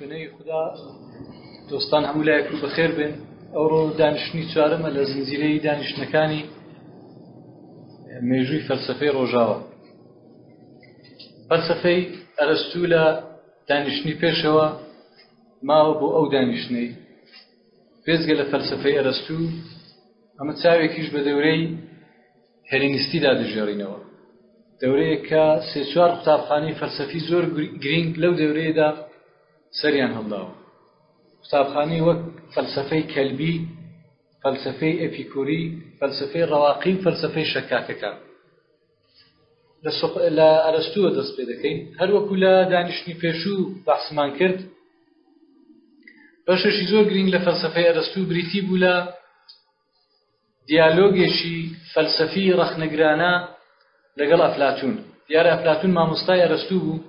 بنەی خدا دۆستان هەموو لایەک و بەخێر بێن ئەوڕۆ دانیشتنی چوارەمە لە زنجیرەی دانیشتنەکانی مێژووی فەلسفەی ڕۆژاوە فەلسفەی ئەرستو لە دانیشتنی پێشەوە ماوە بۆ ئەو دانیشتنەی بێزگە لە فەلسفەی ئەرستو ئەمە چاوێکیش بە دەورەی هێلینیستی دا دەگێڕینەوە، دەورەیەک کە سێ چوار قوتابخانەی فەلسەفی زۆر گرینگ لەو دەورەیەدا سەریان هەڵداوە، قوتابخانەی وەک فەلسەفەی کەلبی، فەلسەفەی ئەپیکوری، فەلسەفەی ڕەواقی و فەلسەفەی شەکاکەکان. لە سۆق لە ئەرەستووە دەست پێ دەکەین، هەر وەکو لە دانیشتنی پێشوو بەحسمان کرد، بەشێکی زۆر گرینگ لە فەلسەفەی ئەرەستوو بریتی بوو لە دیالۆگێکی فەلسەفی ڕەخنەگرانە لەگەڵ ئەفلاتون. دیارە ئەفلاتون مامۆستای ئەرستو بوو،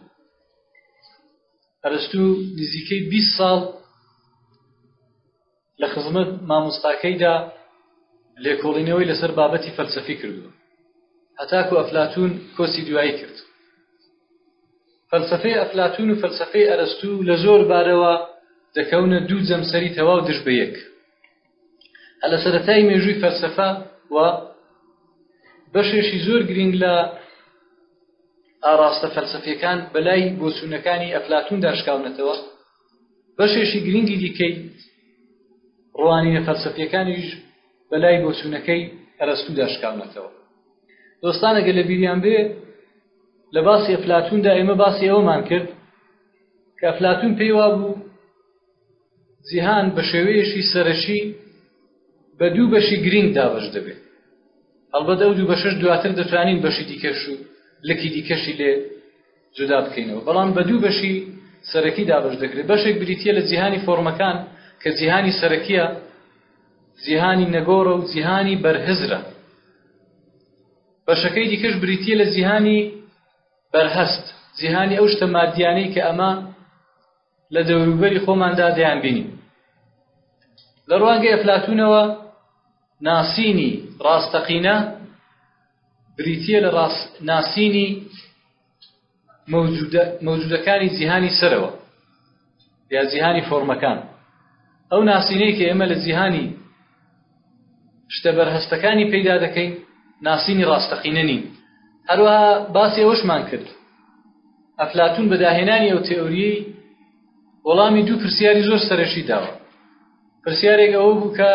ئەرستو نزیکەی 20 ساڵ لە خزمەت مامۆستاکەیدا لێکۆڵینەوەی لەسەر بابەتی فەلسەفی کردووە هەتاکو ئەفلاتون کۆسی دوایی کرد فەلسفەی ئەفلاتون و فەلسفەی ئەرستو لە زۆر بارەوە دەکەونە دوو جەمسەری تەواو دژ بە یەک هەر لە سەرەتای مێژووی فەلسەفە و بەشێکی زۆر گرنگ لە ئاراستە فەلسەفیەکان بەلای بۆچوونەکانی ئەفلاتون داشکاونەتەوە بەشێکی گرنگی دیکەی ڕوانینە فەلسەفیەکانیش بەلای بۆچوونەکەی ئەرەستو داشکاونەتەوە دۆستانەگە لە بیریان بێ لە باسی ئەفلاتوندا ئێمە باسی ئەومان کرد کە ئەفلاتون پێیوا بوو جیهان بە شێوەیەکی سەرەکی بە دوو بەشی گرینگ دابەش دەبێت هەڵبەت ئەو دوو بەشەش دواتر دەتوانین بەشی دیکەش و لەکی دیکەشی لێ جودا بکەینەوە بەڵام بە دوو بەشی سەرەکی دابش دەکرێت بەشێک بریتە لە جیهانی فۆرمەکان کە جیهانی سەرەکیە جیهانی نەگۆڕە و جیهانی بەرهزرە بەشەکەی دیکەش بریتە لە جیهانی بەرهەست جیهانی ئەو شتە مادیانەی کە ئەمە لە دەوروبەری خۆماندا دەیانبینین لە ڕوانگەی ئەفلاتونەوە ناسینی ڕاستەقینە بریتە لە ڕاست ناسینی مەوجودەکانی جیهانی سەرەوە یا جیهانی فۆرمەکان ئەو ناسینەی کە ئێمە لە جیهانی شتە بەرهەستەکانی پەیدا دەکەین ناسینی ڕاستەقینە نین هەروەها باسی ئەوەشمان کرد ئەفلاتون بە داهێنانی ئەو تئوریی وەڵامی دوو پرسیاری زۆر سەرەکی داوە پرسیارێک ئەوە بوو کە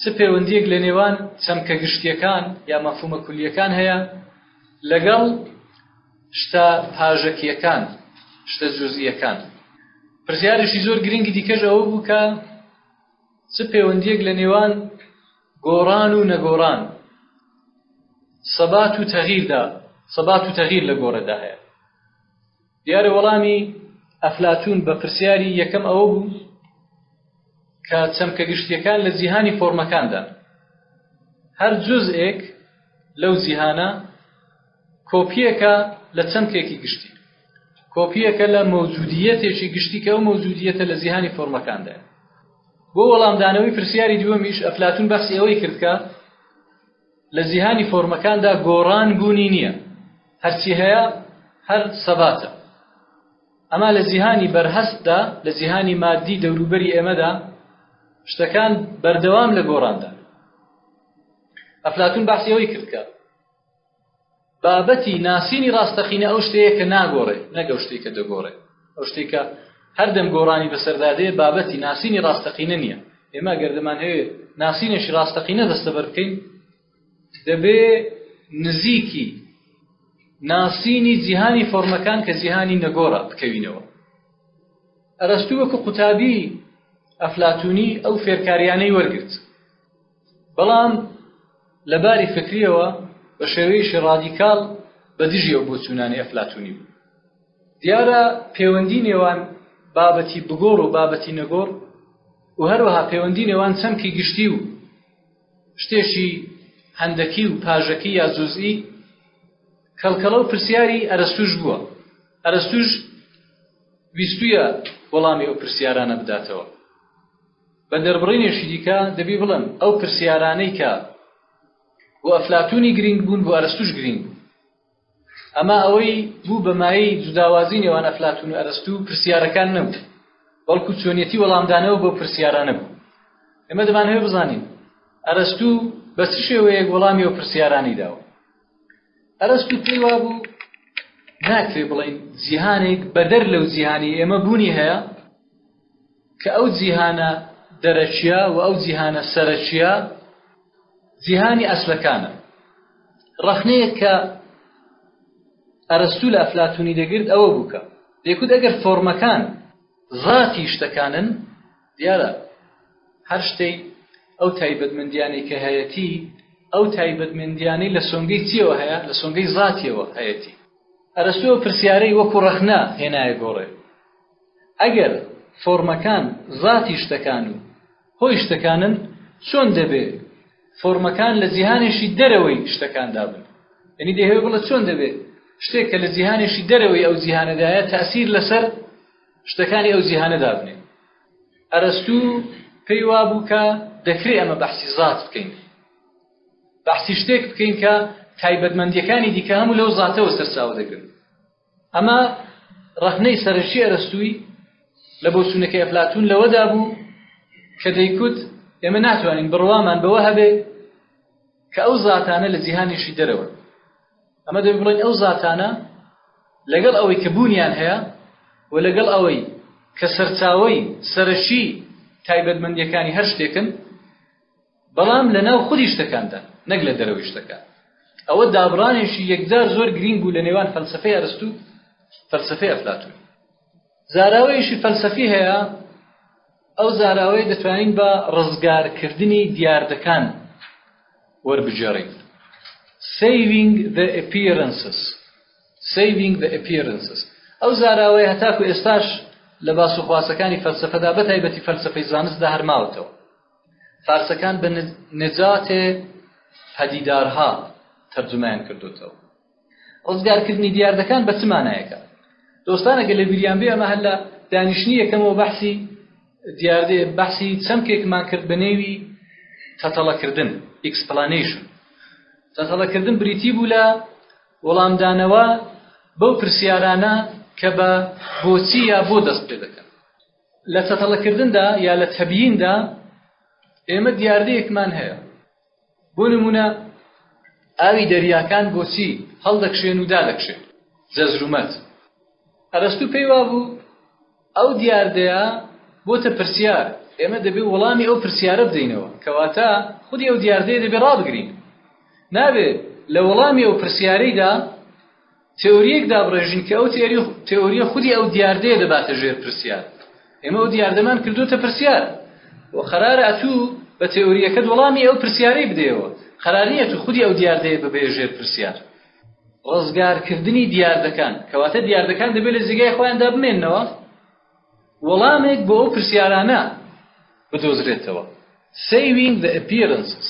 چ پەیوەندیەک لە نێوان چەمکە گشتیەکان یا مەفومە کولیەکان هەیە لەگەڵ شتە پاژەکیەکان شتە جزئیەکان پرسیارشی زۆر گرنگی دیکەش ئەوە بوو کە چ پێوەندییەک لە نێوان گۆڕان و نەگۆڕان، ثبات و تغیر، دا، ثبات و تغیر لە گۆڕێ دا هەیە؟ دیارە وەڵامی ئەفلاتون بە پرسیاری یەکەم ئەوە بوو کە چەمکە گشتیەکان لە جیهانی فۆرمەکاندان هەر جزئێک لەو جیهانە کۆپییەکە لە چەمکێکی گشتی. کۆپییەکە لە مەوجودییەتێکی گشتی کە ئەو مەوجودییەتە لە جیهانی فۆرمەکاندایە. بۆ وەڵامدانەوەی پرسیاری دووەمیش ئەفلاتون باسی ئەوەی کرد کە لە جیهانی فۆرمەکاندا گۆڕان بوونی نییە هەرچی هەیە هەر سەباتە ئەما لە جیهانی بەرهەستدا لە جیهانی مادی دەوروبەری ئێمەدا شتەکان بەردەوام لە گۆڕاندا ئەفلاتون باسی ئەوەی کرد کە بابەتی ناسینی ڕاستەقینە ئەو شتەیە کە ناگۆڕێ نەک ئەو شتێک کە دەگۆڕێ ئەو شتێک کە هەردەم گۆڕانی بەسەردادێ بابەتی ناسینی ڕاستەقینە نییە ئێمە گەر دەمانەوێ ناسینێکی ڕاستەقینە دەستەبەر بکەین دەبێ نزیکی ناسینی جیهانی فۆرمەکان کە جیهانی نەگۆڕە بکەوینەوە ئەرستو وەکو قوتابی ئەفلاتونی ئەو فێرکاریانەی وەرگرت بەڵام لە باری فکرییەوە بە شێوەیەکی ڕادیکاڵ بە دژی ئەو بۆچوونانی ئەفلاتونی بوو دیارە پەیوەندی نێوان بابەتی بگۆڕ و بابەتی نەگۆڕ و هەروەها پەیوەندی نێوان چەمکی گشتی و شتێکی هەندەکی و پاژەکی یا جزئی کەڵکەڵە و پرسیاری ئەرستوش بووە ئەرستوش ویستویە وەڵامی ئەو پرسیارانە بداتەوە بە دەربڕینێکی دیکە دەبی بڵێم ئەو پرسیارانەی کە بۆ ئەفلاتونی گرینگ بوون بۆ ئەرستوش گرینگ بوون ئەما ئەوەی بوو بە مایەی جوداوازی نێوان ئەفلاتون و ئەرستو پرسیارەکان نەبوو بەڵکو چۆنیەتی وەڵامدانەوە بۆ پرسیارانە بوو ئێمە دەمانەوێ بزانین ئەرستو بە چ شێوەیەک وەڵامی و پرسیارانی داوە ئەرستو پێی وابوو ناکرێ بڵین جیهانێک بەدەر لەو جیهانی ئێمە بوونی هەیە کە ئەو جیهانە دەرەکیە و ئەو جیهانە سەرەکیە جیهانی ئەسلەکانن ڕەخنەیەک کە ئەرستو لە ئەفلاتونی دەگرت ئەوە بووکە دەکوت ئەگەر فۆرمەکان ذاتی شتەکانن دیارە هەر شتەی ئەو تایبەتمەندیانی کە هەیەتی ئەو تایبەتمەندیانی لە سۆنگەی چیەوە هەیە لە سۆنگەی ذاتیەوە هەیەتی ئەرستو پرسیارەی وەکو ڕەخنە هێنایە گۆڕێ ئەگەر فۆرمەکان زاتی شتەکان و هۆی شتەکانن، چۆن دەبێ فۆرمەکان لە جیهانێکی دەرەوەی شتەکاندا بن؟ یانی دەیهەوێ بڵێ چۆن دەبێ شتێک کە لە جیهانێکی دەرەوەی ئەو جیهانەدایە تەئسیر لەسەر شتەکانی ئەو جیهانە دابنێ؟ ئەرەستوو پێی وابوو کە دەکرێ ئەمە بەحسی زات بکەین، بەحسی شتێک بکەین کە تایبەتمەندییەکانی دیکە هەموو لەو زاتەوە سەرچاوە دەگرن. ئەمە ڕەخنەی سەرەکی ئەرەستووی لە بۆچوونەکەی ئەفلاتون لەوەدا بوو کە دەیکوت ئێمە ناتوانین بڕوامان بەوە هەبێ کە ئەو زاتانە لە جیهانیشی دەرەوە ئەمە دەبێ بڵێن ئەو زاتانە لەگەڵ ئەوەی کە بوونیان هەیە و لەگەڵ ئەوەی کە سەرچاوەی سەرەکی تایبەتمەندیەکانی هەر شتێکن بەڵام لە ناو خودی شتەکاندا نەک لە دەرەوەی شتەکان ئەوە دابڕانێکی یەکجار زۆر گرینگ بوو لە نێوان فەلسەفەی ئەرستو و فەلسەفەی ئەفلاتون زاراوەیەکی فەلسەفی هەیە ئەو زاراوەیە دەتوانین بە ڕزگارکردنی دیاردەکان وەربگێڕین saving the appearances saving the appearances ئەو زاراوەیە هەتاکو ئێستاش لە باس و خواسەکانی فەلسەفەدا بە تایبەتی فەلسەفەی زانستدا هەرماوتەوە فارسەکان بە نجاتێ پەدیدارها تەرجومەیان کردوتەوە ڕزگارکردنی دیاردەکان بە چ مانایەکە دۆستانە گە لە بیریان بێ ئەمە هەر لە دانیشتنی یەکەمەوە بەحسی دیاردێ بەحسی چەمکێکمان کرد بە نێوی تەتەڵەکردن ئیکسپلانیشن تەتەڵەکردن بریتی بوو لە وەڵامدانەوە بەو پرسیارانە کە بە بۆچی یا بۆ دەست پێ دەکەن لە تەتەڵەکردندا یا لە تەبییندا ئێمە دیاردەیەکمان هەیە بۆ نمونە ئاوی دەریاکان بۆچی هەڵدەکشێن و دادەکشێن جەزرومەت ئەرستو پێی وا بوو ئەو دیاردەیە بۆتە پرسیار ئێمە دەبێ وەڵامی ئەو پرسیارە بدەینەوە کەواتە خودی ئەو دیاردەیە دەبێ ڕابگرین نابێ لە وەڵامی ئەو پرسیارەیدا تێۆرییەک دابڕێژین کە ئەو تێۆرییە خودی ئەو دیاردەیە دەباتە ژێر پرسیار. ئێمە ئەو دیاردەمان کردوتە پرسیار و قەرارە ئەتوو بە تێۆرییەکەت وەڵامی ئەو پرسیارەی بدەیەوە، قەرار نییە تو خودی ئەو دیاردەیە ببەیە ژێر پرسیار. ڕزگارکردنی دیاردەکان، کەواتە دیاردەکان دەبێت لە جێگای خۆیاندا بمێننەوە، وەڵامێک بۆ ئەو پرسیارانە بدۆزرێتەوە. Saving the Appearances.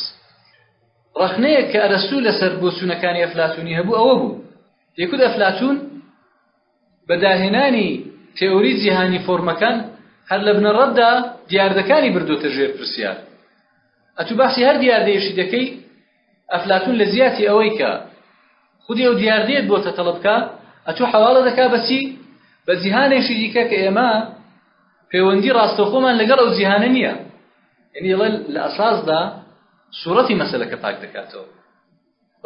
ڕەخنەیەک کە ئەرەستوو لەسەر بۆچوونەکانی ئەفلاتونی هەبوو ئەوە بوو یەکوت ئەفلاتون بە داهێنانی تێوری جیهانی فۆرمەکان هەر لە بنەڕەتدا دیاردەکانی بردوتە ژێر پرسیار ئەتو باسی هەر دیاردەیەشی دەکەی ئەفلاتون لە زیاتی ئەوەی کە خودی ئەو دیاردەیەت بۆتە تەڵبکە ئەتو حواڵە دەکا بەچی بە جیهانێکی دیکە کە ئێمە پەیوەندی ڕاستەخۆمان لەگەڵ ئەو جیهانە نییە یعنی لە ئەساسدا سورەتی مەسەلەکە پاک دەکاتەوە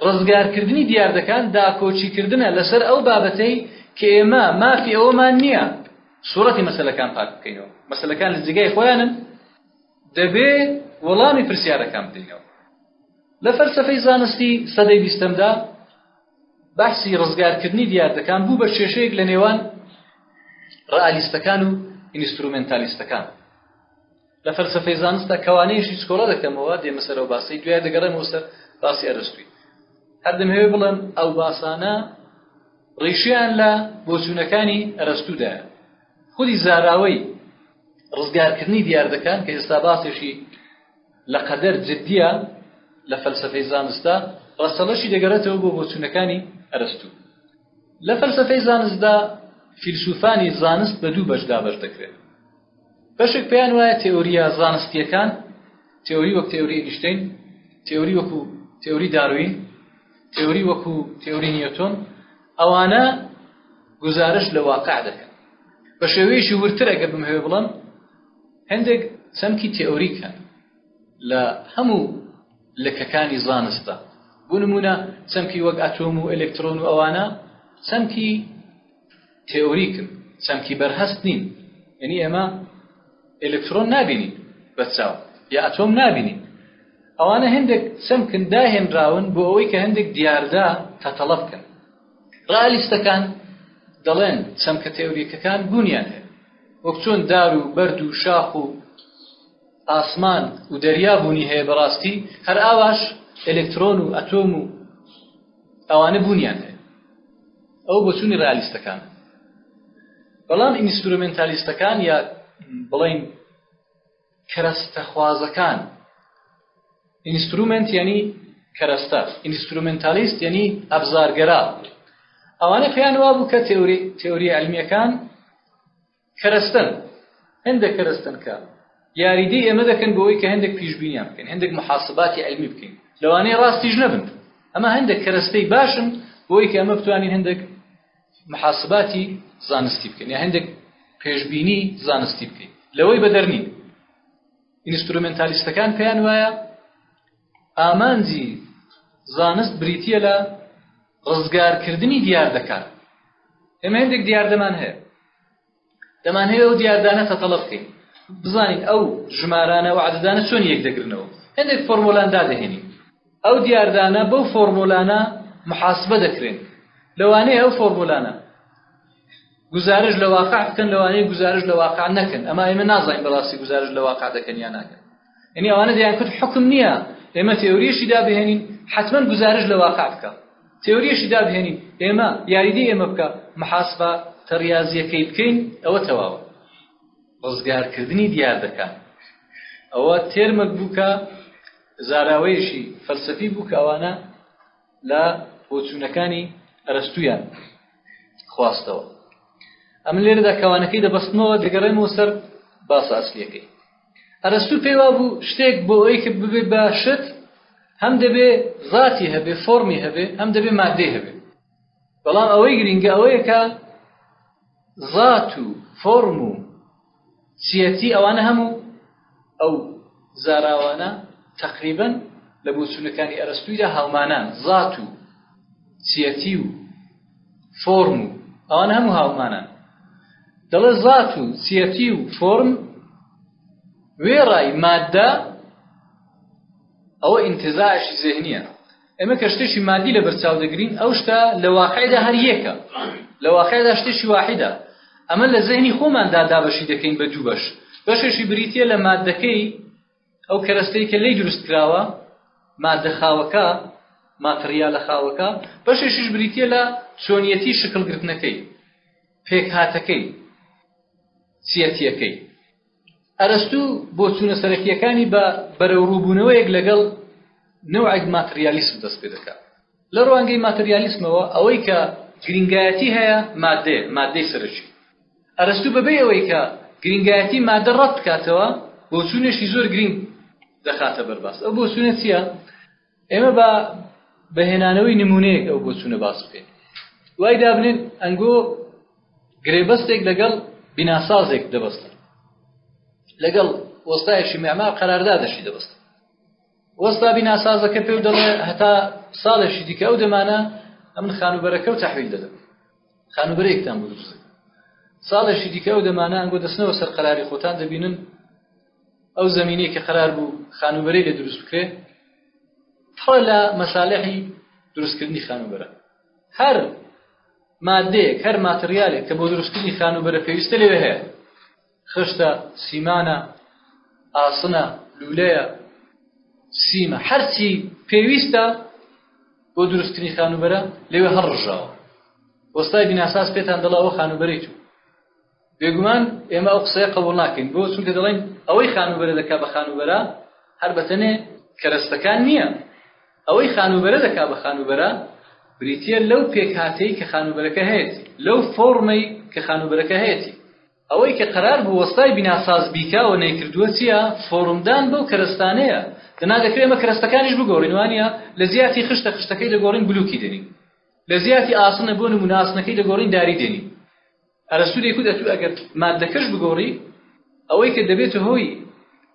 ڕزگارکردنی دیاردەکان داکۆچی کردنە لەسەر ئەو بابەتەی کە ئێمە مافی ئەوەمان نییە سورەتی مەسەلەکان پاک بکەینەوە مەسەلەکان لە جێگای خۆیانن دەبێ وەڵامی پرسیارەکان بدەینەوە لە فەلسفەی زانستی سەدەی بیستەمدا بەحسی ڕزگارکردنی دیاردەکان بوو بە کێشەیەک لە نێوان ڕئالیستەکان و ئینسترومنتالیستەکان لە فەلسەفەی زانستدا کەوانەیش هیچکۆڵە دەکەمەوە دێمە سەرەوە باسی دوای دەگەڕێمەوە سەر باسی ئەرستوی هەردەم هەوێ بڵێم ئەو باسانە ڕیشیان لە بۆچوونەکانی ئەرستودایە خودی زاراوەی ڕزگارکردنی دیاردەکان کە ئێستا باسێکی لە قەدەر جددیە لە فەلسفەی زانستە ڕەسەڵەشی دەگەڕێتەوە بۆ بۆچوونەکانی ئەرستوو لە فەلسەفەی زانستدا فیلسوفانی زانست بە دوو بەش دابەش دەکرێن بەشێک پێیان وایە تێۆریە زانستیەکان تێۆری وەک تێۆری ئینیشتین تێۆری وەکو تێۆری داروین تێۆری وەکو تێۆری نیوتۆن ئەوانە گزارش لە واقع دەکەن بە شێوەیەشی ورتر ئەگەر بمهوێ بڵم هەندێک چەمکی تێۆریکە لە هەموو لکەکانی زانستدا بۆ نمونە چەمکی وەک ئەتۆم و ئەلکترۆن و ئەوانە چەمکی تئوریکن چەمکی بەرهەست نین یعنی ئێمە ئەلکترۆن نابینین بە چاو یا ئەتۆم نابینین ئەوانە هەندێک چەمکن داهێنراون بۆ ئەوەی کە هەندێک دیاردا تەتەڵە بکەن ڕالیستەکان دەڵێن چەمکە تێوریکەکان بوونیان هەیە وەک چۆن دار و بەرد و شاخ و ئاسمان و دەریا بوونی هەیە بەڕاستی هەر ئاواش ئەلکترۆن و ئەتۆم و ئەوانە بوونیان هەیە ئەو بۆچوونی ڕالیستەکان بەڵام ئینسترومنتالیستەکان یا بڵین کەرەستەخوازەکان ئینسترومنت یعنی کەرەستە ئینسترومنتالیست یعنی ئەبزارگەرا ئەوانە پێیان وابوو کە تێوری تێوری علمیەکان کەرەستەن، هەندێک کەرەستەن کە یاریدەی ئێمە دەکەن بۆ ئەوەی کە هەندێک پیشبینیان بکەین، هەندێک موحاسباتی عیلمی بکەین، لەوانەیە ڕاستیش نەبن، ئەمە هەندێک کەرەستەی باشن بۆ ئەوەی کە ئێمە بتوانین هەندێک موحاسباتی زانستی بکەین یا هەندێک پێشبینی زانستی بکەین لەوەی بەدەرنین ئینسترومنتالیستەکان پێیان وایە ئامانجی زانست بریتییە لە ڕزگارکردنی دیاردەکان. ئێمە هێندێک دیاردەمان هەیە. دەمانهەوێ ئەو دیاردانە تەتەڵە بکەین. بزانین ئەو ژمارانە و عەدەدانە چۆن یەک دەگرنەوە. هێندێک فۆرمۆلان دادەهێنین. ئەو دیاردانە بەو فۆرمۆلانە محاسبە دەکرێن. لەوانەیە ئەو فۆرمۆلانە. گوزارش لە واقع بکەن لەوانەیە گوزارش لە واقع نەکەن ئەما ئێمە نازانین بەڕاستی گوزارش لە واقع دەکەن یا ناکەن یعنی ئەوانە دەیان کرد حکم نییە ئێمە تێوریشی دابهێنین حتمما گوزارش لە واقع بکە تێوریشی دابهێنین ئێمە یاریدی ئێمە بکە محاسبە تەڕیازیەکەی بکەین ئەوە تەواوە ڕزگارکردنی دیار دەکات ئەوە تێرمەک بووکە زاراوەیەشی فەلسەفی بوو کە ئەوانە لە بۆچوونەکانی ئەرەستویان خواستەوە ئەمن لێرەدا کەوانەکەی دەبەستمەوە دەگەڕێنەوە سەر باسە ئەسلیەکەی ئەرەستو پێوا بوو شتێک بۆ ئەوەی کە ببێت بە شت هەم دەبێ ذاتی هەبێ فۆرمی هەبێ هەم دەبێ مادەی هەبێ بەڵام ئەوەی گرنگە ئەوەیەکە ذات و فۆرم و چیەتی ئەوانە هەموو ئەو زاراوانە تەقریبەن لە بۆچوونەکانی ئەرەستوویدا هاومانان زات و چیەتی و فۆرم و ئەوان هەموو هاومانان دەڵێ زات و چیەتی و فۆرم وێڕای مادە ئەوە ئینتزاعشی زێهنیە ئێمە کە شتێکی مادی لەبەرچاو دەگرین ئەو شتە لە واقعدا هەر یەکە لە واقعدا شتێکی واحدە ئەمە لە زەهنی خۆماندا دابەشی دەکەین بە دوو بەش بەشێکی بریتە لە مادەکەی ئەو کەرەستەی کە لی دروست کراوە مادە خاوەکە ماتریا لە خاوەکە بەشێکیش بریتە لە چۆنیەتی شکلگرتنەکەی پێکهاتەکەی سیەتیەکەی ئەرەستوو بۆچوونە سەرەکییەکانی بە بەرەوڕووبوونەوەیەک لەگەڵ نەوعێک ماتریالیسم دەست پێ دەکات لە ڕوانگەی ماتریالیسمەوە ئەوەی کە گرنگایەتی هەیە مادەیە مادەی سەرەکی ئەرەستوو بەبێ ئەوەی کە گرنگایەتی مادە ڕەت بکاتەوە بۆچوونێکی زۆر گرنگ دەخاتە بەرباس ئەو بۆچوونە چییە ئێمە با بە هێنانەوەی نموونەیەک ئەو بۆچوونە باس بکەین. وای دابنێن ئەنگۆ گرێبەستێک لەگەڵ بیناسازێک دەبەستن لەگەڵ وەستایشی معمار قەراردادەشی دەبەستن وەستا بیناسازەکە پێ و دەڵێ هەتا ساڵێکی دیکە ئەو دەمانە ئەمن خانوبەرەکە و تحویل دەدەم خانوبەرێکتان بروزە ساڵێکی دیکە ئەو دەمانە ئەنگۆ دەستنەوە سەر قەراری خۆتان دەبینن ئەو زەمینەی کە قەرار بوو خانووبەرەی لێ دروست بکرێ پڕە لە مەسالحی دروستکردنی خانووبەرە هەر مادەیەک هەر ماتریالێک کە بۆ دروستکردنی خانووبەرە پێویستە لێوێ هەیە خشتە سیمانە ئاسنە لولەیە سیمە هەرچی پێویستە بۆ دروستکردنی خانووبەرە لێوێ هەڕژاوە وەستای بیناساز پێتان دەڵاوە خانووبەرەی چوو بێگومان ئێمە ئەو قسەیە قبوڵ ناکەین بۆ چونکە دەڵێن ئەوەی خانووبەرە دەکا بە خانووبەرە هەر بەتەنێ کەرەستەکان نییە ئەوەی خانووبەرە دەکا بە خانووبەرە بریتە لەو پێکهاتەی کە خانووبەرەکە هەیەتی لەو فۆرمەی کە خانووبەرەکە هەیەتی ئەوەی کە قرار بوو وەستای بیناساز بیکاوە نەیکردووە چییە فۆرمدان بەو کەرەستانەیە دەنا دەکرێت ئەمە کەرەستەکانیش بگۆڕین وانە لە زیاتی خشتە خشتەکەی دەگۆڕین بلوکی دێنین لە زیاتی ئاسنە بۆ نمونە ئاسنەکەی دەگۆڕین داری دێنین ئەرەستوو دەیکوت ئەتوو ئەگەر ماددەکەش بگۆڕی ئەوەی کە دەبێتە هۆی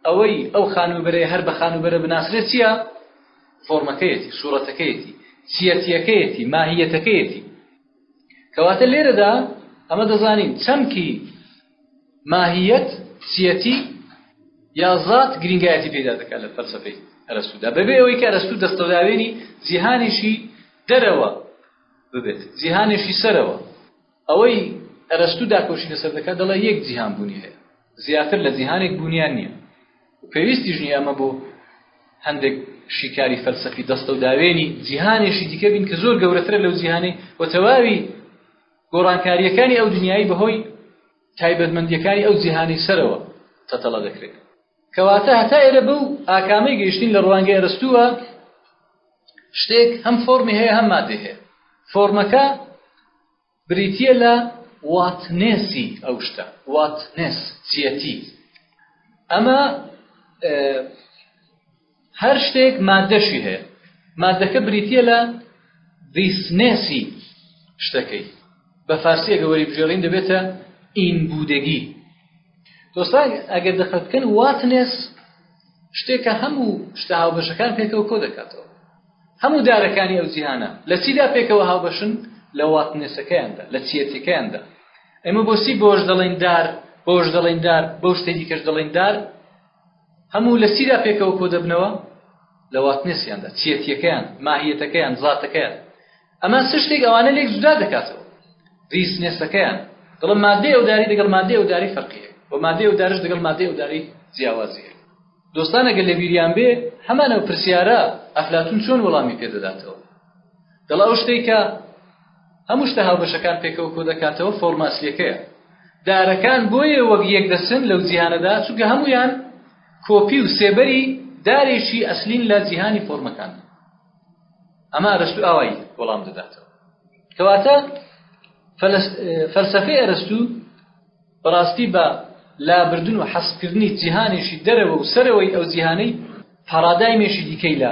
ئەوەی ئەو خانووبەرەیە هەر بە خانووبەرە بناسرێت چییە فۆرمەکەیەتی سوورەتەکەیەتی چیەتیەکەیەتی ماهیەتەکەیەتی کەواتە لێرەدا ئەمە دەزانین چەمکی ماهیەت چیەتی یا زات گرنگایەتی پێدا دەکات لە فەلسفەی ئەرەستودا بەبێ ئەوەی کە ئەرەستو دەستەداوێنی جیهانیشی دەرەوە ببێت جیهانیشی سەرەوە ئەوەی ئەرەستوو داکۆکی لەسەر دەکات دەڵێت یەک جیهان بوونی هەیە زیاتر لە جیهانێک بوونیان نییە و پێویستیش نییە ئەمە بۆ هەندێک شیکاری فەلسەفی دەستە و داوێنی جیهانێکی دیکە بین کە زۆر گەورەترە لەو جیهانی و تەواوی گۆڕانکاریەکانی ئەو دنیای بەهۆی تایبەتمەندیەکانی ئەو جیهانی سەرەوە تەتەڵە دەکرێت کەواتە هەتا ئێرە بەو ئاکامەی گەیشتین لە ڕوانگەی ئەرستووە شتێک هەم فۆرمی هەیە هەم مادەی هەیە فۆرمەکە بریتە لە واتنێسی ئەو شتە واتنێس چیەتی ئەمە هەر شتێک ماددەشی هەیە، ماددەکە بریتییە لە زیستنەسی شتەکەی، بە فارسی ئەگەر وەریبگێڕین دەبێتە ئینبوودەگی. دۆستان ئەگەر دقت بکەن واتنەس شتێکە هەموو شتە هاوبەشەکان پێکەوە کۆ دەکاتەوە. هەموو دارەکانی ئەو جیهانە لە چیدا پێکەوە هاوبەشن؟ لە واتنەسەکەیاندا، لە چییەتییەکەیاندا. ئێمە بۆچی بەوەش دەڵێین دار، بەوەش دەڵێین دار، بەو شتەی دیکەش دەڵێین دار؟ هەموو لە چیدا پێکەوە کۆدەبنەوە؟ لە واتنێسیاندا، چییەتییەکەیان، ماهییەتەکەیان، زاتەکەیان. ئەمە چ شتێک ئەوانە لێک جودا دەکاتەوە؟ ریسنێسەکەیان، دەڵێم ماددەی ئەوداری دەگەڵ ماددەی ئەوداری فەرقی هەیە و ماددەی ئەودارش دەگەڵ ماددەی ئەوداری جیاوازی هەیە. دۆستان ئەگەر لەبیریان بێ هەمان ئەو پرسیارە ئەفلاتون چۆن وەڵامی پێ دەداتەوە؟ دەڵێ ئەو شتەی کە. هەموو شتە هاوبەشەکان پێکەوە کۆدەکاتەوە فۆڕمە ئەسلەکەیە دارەکان بۆیە وەک یەک دەچن لەو جیهانەدا چونکە هەموویان کۆپی و سێبەری دارێکی ئەسلین لە جیهانی فۆرمەکان ئەمە ئەرستو ئاوای وەڵام دەداتەوە کەواتە فەلسفەی ئەرستو بەڕاستی بە لابردن و حەسپکردنی جیهانێکی دەرەوە و سەرەوەی ئەو جیهانەی پاڕادایمێکی دیکەی لە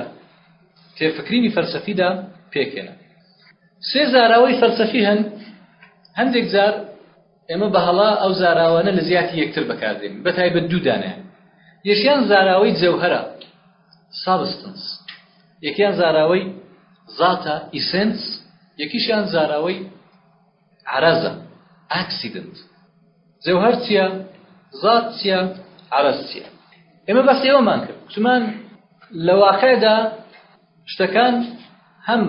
تێفکرینی فەلسەفیدا پێکهێنا. سێ زاراوەی فەلسەفی هەن، هەندێک جار ئێمە بە هەڵا ئەو زاراوانە لە زیاتی یەکتر بەکاردێنین، بەتایبەت دوو دانەیان. یەکیان زاراوەی جەوهەرە، سابستنس، یەکیان زاراوەی زاتە، ئیسێنس، یەکیشیان زاراوەی عەرەزە ئاکسیدنت جەوهەر چیە زات چیە عەرەز چیە ئێمە بەسی ئەومان کرد کوتمان لە واقعدا شتەکان هەم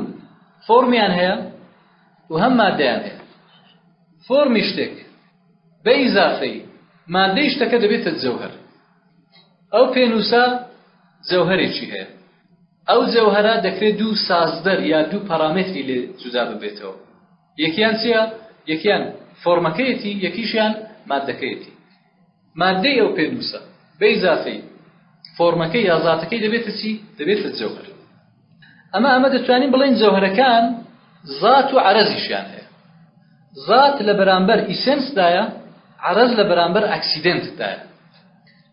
فۆرمیان هەیە و هەم مادەیان هەیە فۆرمی شتێک بە ئیزافەی مادەی شتەکە دەبێتە جەوهەر ئەو پێنووسە جەوهرێکی هەیە ئەو جەوهەرە دەکرێت دوو سازدەر یا دوو پەڕامێتری لێ جودا ببێتەوە یەکیان چیە یەکیان فۆرمەکەیەتی یەکیشیان ماددەکەیەتی ماددەی ئەو پێنووسە بەی زافەی فۆرمەکەی یا زاتەکەی دەبێتە چی دەبێتە جەوهەر ئەمە ئەمە دەتوانین بڵین جەوهەرەکان زات و عەرەزیشیان هەیە زات لە بەرامبەر ئیسنسدایە عەرەز لە بەرامبەر ئەکسیدنتدایە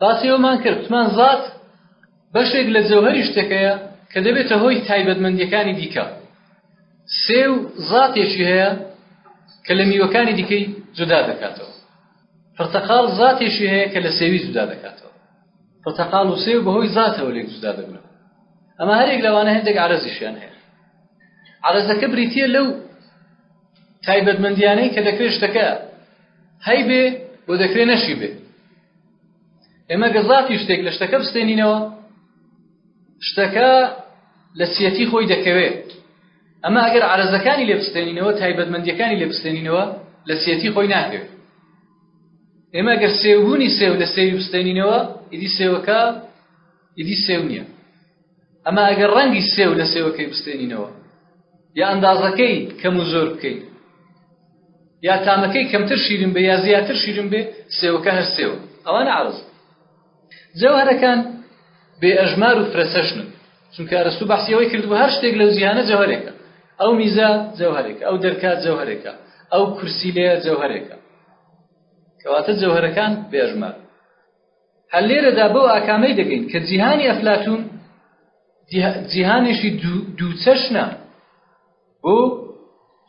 باسی ئەومان کرد وتمان زات بەشێک لە جەوهەری شتەکەیە کە دەبێتە هۆی تایبەتمەندیەکانی دیکە سێ و زاتێکی هەیە کە لە میوەکانی دیکەی جودا دەکاتەوە پرتەقال زاتێکی هەیە کە لە سێوی جودا دەکاتەوە پرتەقال و سێو بەهۆی زاتەوە لێک جودا دەبن ئەمە هەرێک لەوانە هەندێک عرەزیشیان هەیە عرەزەکە بریتە لەو تایبەتمەندیانەی کە دەکرێت شتەکە هەیبێ بۆ دەکرێت نەشی بێ ئێمە گە زاتی شتێک لە شتەکە بستێنینەوە شتەکە لە سیەتی خۆی دەکەوێت ئەمە ئەگەر عرەزەکانی لێ بستێنینەوە تایبەتمەندیەکانی لێ بستێنینەوە لە سیەتی خۆی ناکەوێت ئێمە گەر سێوبوونی سێو لە سێوی بستێنینەوە ئیدی سێوەکە ئیدی سێو نییە ئەمە ئەگەر ڕەنگی سێو لە سێوەکەی بستێنینەوە یا ئەندازەکەی کەم و زۆر بکەین یا تامەکەی کەمتر شیرن بێ یا زیاتر شیرن بێ سێوەکە هەر سێوە ئەوانە عرض جەوهرەکان بێ ئەژمار و فرەسەشنن چونکە ئەرستو بەحسیەوەی کردبوو هەر شتێک لەو جیهانە جەوهرێکە ئەو میزە جەوهرێکە ئەو دەرکات جەوهرێکە ئەو کورسی لێ جەوهرێکە کەواتە جەوهرەکان بێژمار هەر لێرەدا بەو ئاکامەی دەگەین کە جیهانی ئەفلاتون جیهانێکی دووچەشنە بۆ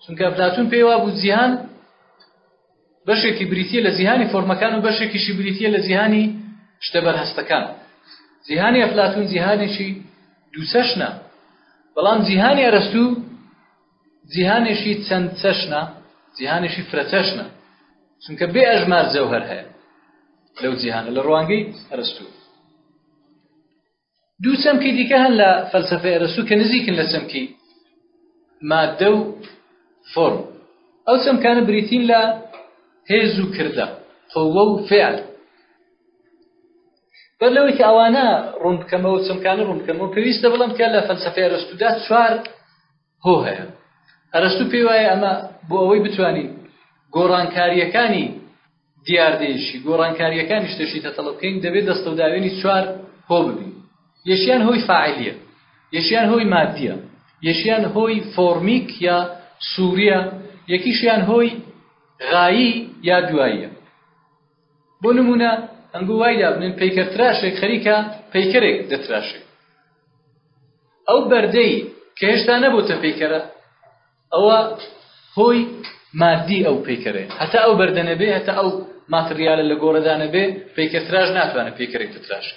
چونکە ئەفلاتون پێی وابوو جیهان بەشێکی بریتە لە جیهانی فۆرمەکان و بەشێکیشی بریتە لە جیهانی شتە بەرهەستەکان جیهانی ئەفلاتون جیهانێکی دووچەشنە بەڵام جیهانی ئەرستو جیهانێکی چەند چەشنە، جیهانێکی فرەچەشنە، چونکە بێ ئەژمار جەوهەر هەیە لەو جیهانە لە ڕوانگەی ئەرستوو. دوو چەمکی دیکە هەن لە فەلسفە ئەرستوو کە نزیکن لە چەمکی مادە و فۆرم ئەو چەمکانە بریتین لە هێز و کردە قوە و فعل بەر لەوەی کە ئەوانە ڕوون بکەمەوە چەمکانە ڕوون بکەمەوە پێویستە بڵم کە لە فەلسفە ئەرستودا چوار هۆ هەیە. ئەرەستوو پێی وایە ئەمە بۆ ئەوەی بتوانین گۆڕانکارییەکانی دیاردەیەکی گۆڕانکارییەکانی شتەشی تەتەڵە بکەین دەبێت دەستە و داوێنی چوار هۆ ببین یەکیان هۆی فعالیە یەکیان هۆی مادیە یەکیان هۆی فۆرمیک یا سووریە یەکیشیان هۆی غایی یا دواییە بۆ نموونە هەنگوو وای دابنێن پەیکەرتراشێک خەریکە پەیکەرێک دەتراشێت ئەو بەردەی کە هێشتا نەبووتە پەیکەرە ئەوە هۆی مادی ئەو پەیکەرێ هەتا ئەو بەردەنەبێ هەتا ئەو ماتریالە لە گۆڕەدانەبێ پەیکەتراژ ناتوانێت پێکەرێک بتراش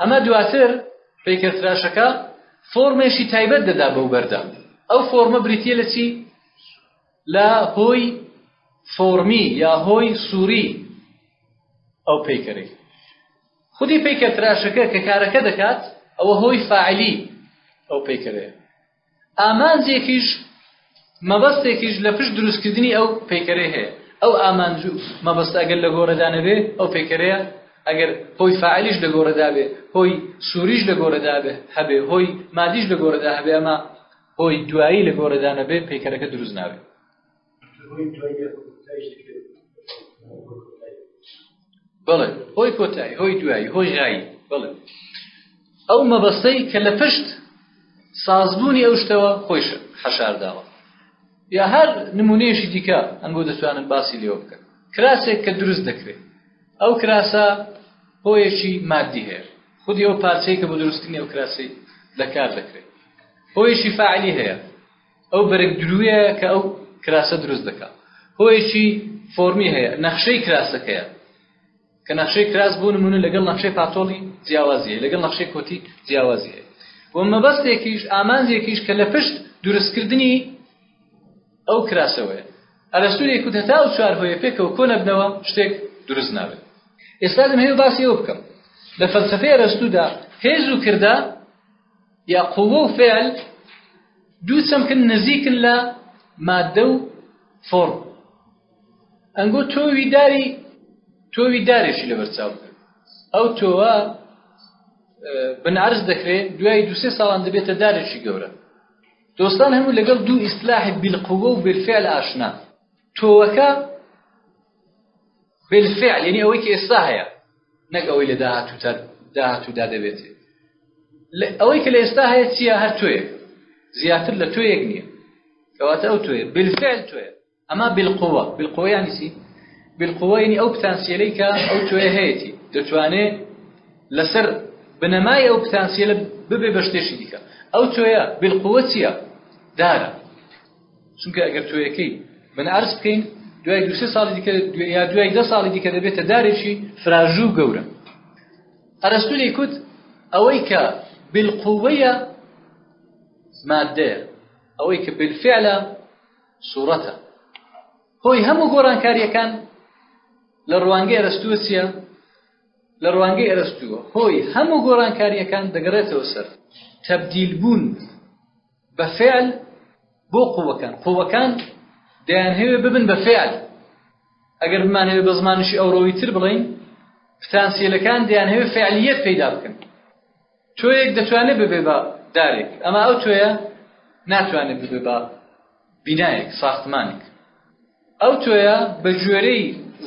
ئەمە دواتر پەیکەتراشەکە فۆرمێکی تایبەت دەدا بەو بەردە ئەو فۆرمە بریتە لە چی لە هۆی فۆڕمی یا هۆی سووری ئەو پەیکەرەی خودی پەیکەر تراشەکە کە کارەکە دەکات ئەوە هۆی فعلی ئەو پەیکەرەیە ئامانجێکیش مەبەستێکیش لە پشت دروستکردنی ئەو پەیکەرەی هەیە ئەو ئامانج و مەبەست ئەگەر لە گۆڕەدانەبێ ئەو پەیکەرەیە ئەگەر هۆی فعلیش لە گۆڕەدابێ هۆی سووریش لە گۆڕەدابێ هەبێ هۆی مادیش لە گۆڕەدا هەبێ ئەمە هۆی دوایی لە گۆرێدا نەبێت پەیکەرەکە دروست نابێت بڵێ هۆی کۆتایی هۆی دوایی هۆی غایی بڵێ ئەو مەبەستەی کە لە پشت سازبوونی ئەو شتەوە خۆی حەشارداوە یا هەر نمونەیەشی دیکە ئەنگۆ دەتوانن باسی لێوە بکەن کراسێک کە دروست دەکرێت ئەو کراسە هۆیەکی مادی هەیە خودی ئەو پارچەیە کە بۆ دروستکردنی ئەو کراسی لە کار دەکرێت هۆیەکی فاعلی هەیە، ئەو بەرگ درویە کە ئەو کراسە دروست دەکا. هۆیەکی فۆرمی هەیە، نەخشەی کراسەکەیە، کە نەخشەی کراس بۆ نموونە لەگەڵ نەخشەی پاتۆڵی جیاوازی هەیە، لەگەڵ نەخشەی کۆتی جیاوازی هەیە. و مەبەستێکیش، ئامانجێکیش کە لە پشت دروستکردنی ئەو کراسەوەیە. ئەرەستوو دەیکوت هەتا ئەو چوار هۆیە پێکەوە کۆ نەبنەوە شتێک دروست نابێ. ئێستا دەمهەوێ باسی ئەوە بکەم، لە فەلسەفەی ئەرەستوودا هێز و کردە، یا قوە و فعل دوو چەمکن نزیکن لە مادە و فۆرم ئەنگۆ تۆوی داری تۆوی دارێکی لەبەرچاو ئەو تۆوە بنعرز دەکرێت دوای دوسێ ساڵان دەبێتە دارێکی گەورە دۆستان هەموو لەگەڵ دوو ئیسلاحی بیلقوە و بلفعل ئاشنا تۆوەکە بالفعل یعنی ئەوەی کە ئێستا هەیە نەک ئەوەی لە داهاتوو تا داهاتوودا دەبێتێ ئەوەی کە لە ئێستا هەیە چییە هەر توێ زیاتر لە توێ یەک نییە کەواتە ئەو توێ بالفعل توێ ئەما بالقوە بالقوەیانی چی بالقوەینی ئەو پتانسیەلەی کە ئەو توێ هەیەی دەتوانێت لەسەر بنەمای ئەو پتانسیەلە ببێ بە شتێکی دیکە ئەو توێە بالقوە چییە دارە چونکە ئەگەر تۆیەکەی بن ئەرز بکەین دوای دو سێ ساڵی دیکە یا دوای دە ساڵی دیکە دەبێتە دارێکی فراژوو گەورە ئەرستولی کوت ئەوەی کە بالقوەیە مادەیە ئەوەی کە بالفعلە سوورەتە هۆی هەموو گۆڕانکاریەکان لە ڕوانگەی ئەرستووە چییە لە ڕوانگەی ئەرستووە هۆی هەموو گۆڕانکاریەکان دەگەڕێتەوە سەر تەبدیل بوون بە فعل بۆ قوەکان قوەکان دەیانهەوێ ببن بە فعل ئەگەر بمانەوێ بە زمانشی ئەوڕۆوی تر بڵین پتانسیلەکان دەیانهەوێ فعلیت پەیدا بکەن تۆیەک دەتوانێت ببێ بە دارێک ئەمە ئەو تۆیە ناتوانێت ببێ بە بینایەک ساختمانێک ئەو تۆیە بە گوێرەی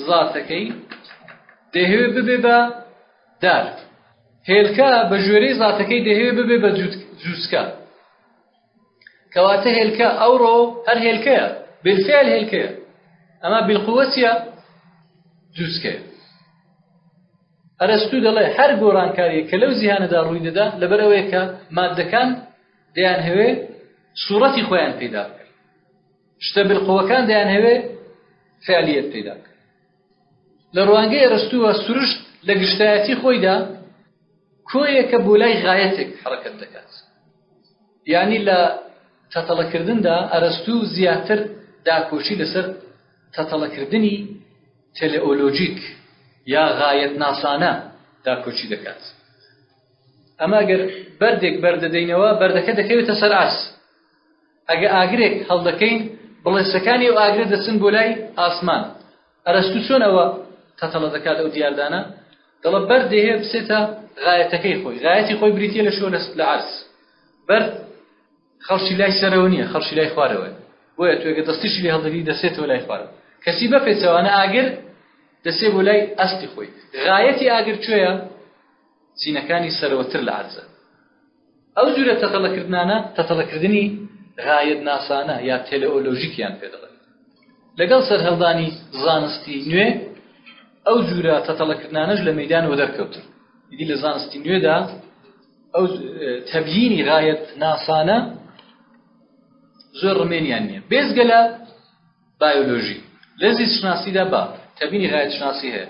زاتەکەی دەیهەوێ ببێ بە دار، هێلکە بە گوێرەی زاتەکەی دەیهەوێ ببێ بە جووچکە. کەواتە هێلکە ئەوڕۆ هەر هێلکەیە، بالفعل هێلکەیە، ئەما بالقوە چییە؟ جووچکەیە. ئەرەستوو دەڵێ هەر گۆڕانکارییەک کە لەو جیهانەدا ڕووی دەدا لەبەر ئەوەیە کە ماددەکان دەیانهەوێ سووڕەتی خۆیان پەیدا بکەن. شتە بالقوەکان دەیانهەوێ فعلیەت پەیدا بکەن لە ڕوانگەی ئەرستووە سروشت لە گشتایەتی خۆیدا کۆیەکە بۆ لای غایەتێک حرەکەت دەکات یعنی لە تەتەڵەکردندا ئەرستوو زیاتر داکۆچی لەسەر تەتەڵەکردنی تەلئۆلۆژیک یا غایەت ناسانە داکۆچی دەکات ئەمە گەر بەردێک بەردەدەینەوە بەردەکە دەکەوێتە سەر ئاس ئەگە ئاگرێک هەڵدەکەین، بڵێسەکانی ئەو ئاگرە دەچن بۆ لای ئاسمان. ئەرەستوو چۆن ئەوە تەتەڵە دەکات ئەو دیاردانە؟ دەڵێ بەرد دێهێ بچێتە غایەتەکەی خۆی، غایەتی خۆی بریتیە لە شۆ لە عەرز. بەرد خەڵکی لای سەرەوە نییە، خەڵکی لای خوارەوەیە. بۆیە تۆ ئەگە دەستیشی لێ هەڵدەگری دەچێتەوە لای خوارەوە. کەچی بە پێچەوانە ئاگر دەچێ بۆ لای ئەستی خۆی. غایەتی ئاگر کوێیە؟ چینەکانی سەرەوەتر لە عەرزە. ئەو جورە تەتەڵە کردنانە تەتەڵە کردنی غایەت ناسانە یا تێلئۆلۆژیکیان پێ دەڵێن لەگەڵ سەرهەڵدانی زانستی نوێ ئەو جورە تەتەڵە کردنانەش لە مەدان و دەرکەوتن دی لە زانستی نوێدا ئەو تەبیینی غایەت ناسانە زۆر ڕمێنیان نییە بێزگە لە بایۆلۆژی لە زیست شناسیدا بە تەبینی غایەت شناسی هەیە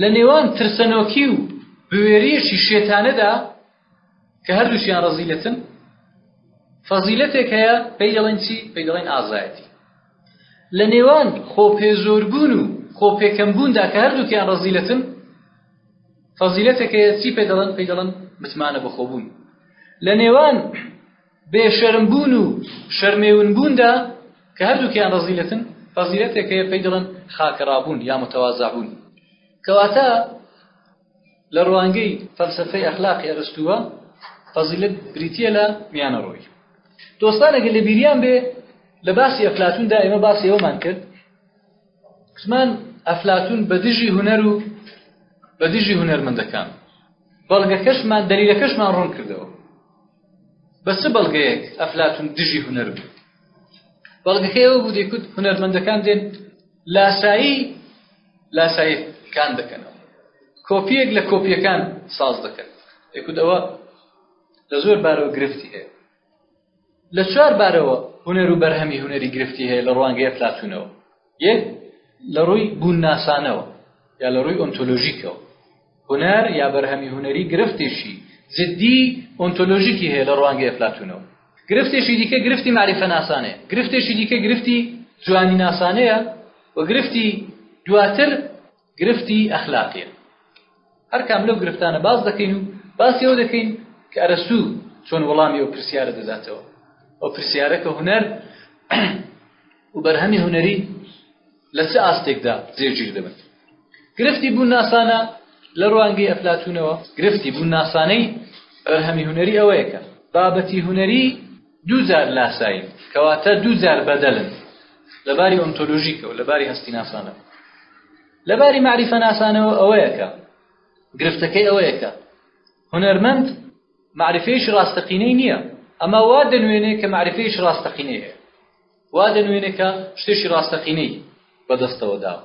لە نێوان ترسەنۆکی و بوێرییەکی شێتانەدا کە هەردووکیان ڕەزیلەتن، فەزیلەتێک هەیە پێی دەڵێن چی؟ پێی دەڵێن ئازایەتی. لە نێوان خۆپێزۆربوون و خۆپێکەمبووندا کە هەردووکیان ڕەزیلەتن، فەزیلەتێک هەیە چی پێ دەڵێن؟ پێی دەڵێن متمانە بەخۆبوون. لە نێوان بێ شەرم بوون و شەرمێون بووندا کە هەردووکیان ڕەزیلەتن فەزیلەتێک هەیە پێی دەڵێن خاکەڕابوون یا متەوازە بوون کەواتە لە ڕوانگەی فەلسفەی ئەخلاقی ئەرستووە فەزیلت بریتە لە میانە ڕۆی دۆستانەگە لە بیریان بێ لە باسی ئەفلاتوندا ئێمە باسی ئەومان کرد زمان ئەفلاتون بە دژی هوەر و بە دژی هوەرمەندەکان بەڵگەکەشمان دەلیلەکەشمان ڕوون کردەوە بە چ بەڵگەیەک ئەفلاتون دژی هونەر بوو بەڵگەکەی ئەوە بوو دەیکوت هونەرمەندەکان دێن لاسایی لاساییەکان دەکەنەوە کۆپیەک لە کۆپیەکان ساز دەکەن دەکوت ئەوە لە زۆر بارەوە گرفتی هەیە لە چوار بارەوە هونەر و بەرهەمی هونەری گرفتی هەیە لە ڕوانگەیە فلاتونەوە یەک لە ڕووی بوونناسانەوە یا لە ڕووی ئۆنتۆلۆژیکەوە هونەر یا بەرهەمی هونەری گرفتێکی جدی ئۆنتۆلۆژیکی هەیە لە ڕوانگەی ئەفلاتونەوە گرفتێکی دیکە گرفتی معریفە ناسانەیە گرفتێکی دیکە گرفتی جوانی ناسانەیە و گرفتی دواتر گرفتی ئەخلاقیە هەر کام لەو گرفتانە باس دەکەین و باسی ئەوە دەکەین کە ئەرەستوو چۆن وەڵامی ئەو پرسیارە دەداتەوە ئەو پرسیارە کە هونەر و بەرهەمی هونەری لە چ ئاستێکدا جێگیر دەبن گرفتی بوون ناسانە لە ڕوانگەی ئەفلاتونەوە گرفتی بوون ناسانەی بەرهەمی هونەری ئەوەیەکە بابەتی هونەری دوو جار لاسایین، کەواتە دوو جار بەدەلن، لە باری ئۆنتۆلۆژیکەوە، لە باری هەستیناسانەوە. لە باری مەعریفەناسانەوە ئەوەیە کە گرفتەکەی ئەوەیە کە هونەرمەند مەعریفەیەکی ڕاستەقینەی نییە، ئەمە وا دەنوێنێ کە مەعریفەیەکی ڕاستەقینەی هەیە، وا دەنوێنێ کە شتێکی ڕاستەقینەی بەدەستەوە داوە.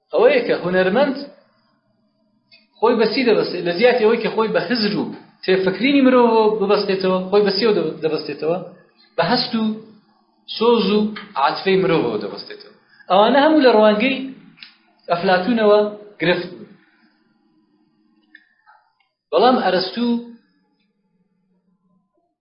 ئەوەیە کە هونەرمەند خۆی بەسی دەبەستێت لە زیاتی ئەوەی کە خۆی بە هزر و تێفکرینی مرۆڤەوە ببەستێتەوە خۆی بەسیەوە دەبەستێتەوە بە هەست و سۆز و عاتفەی مرۆڤەوە دەبەستێتەوە ئەوانە هەموو لە ڕوانگەی ئەفلاتونەوە گرفت بوو بەڵام ئەرستوو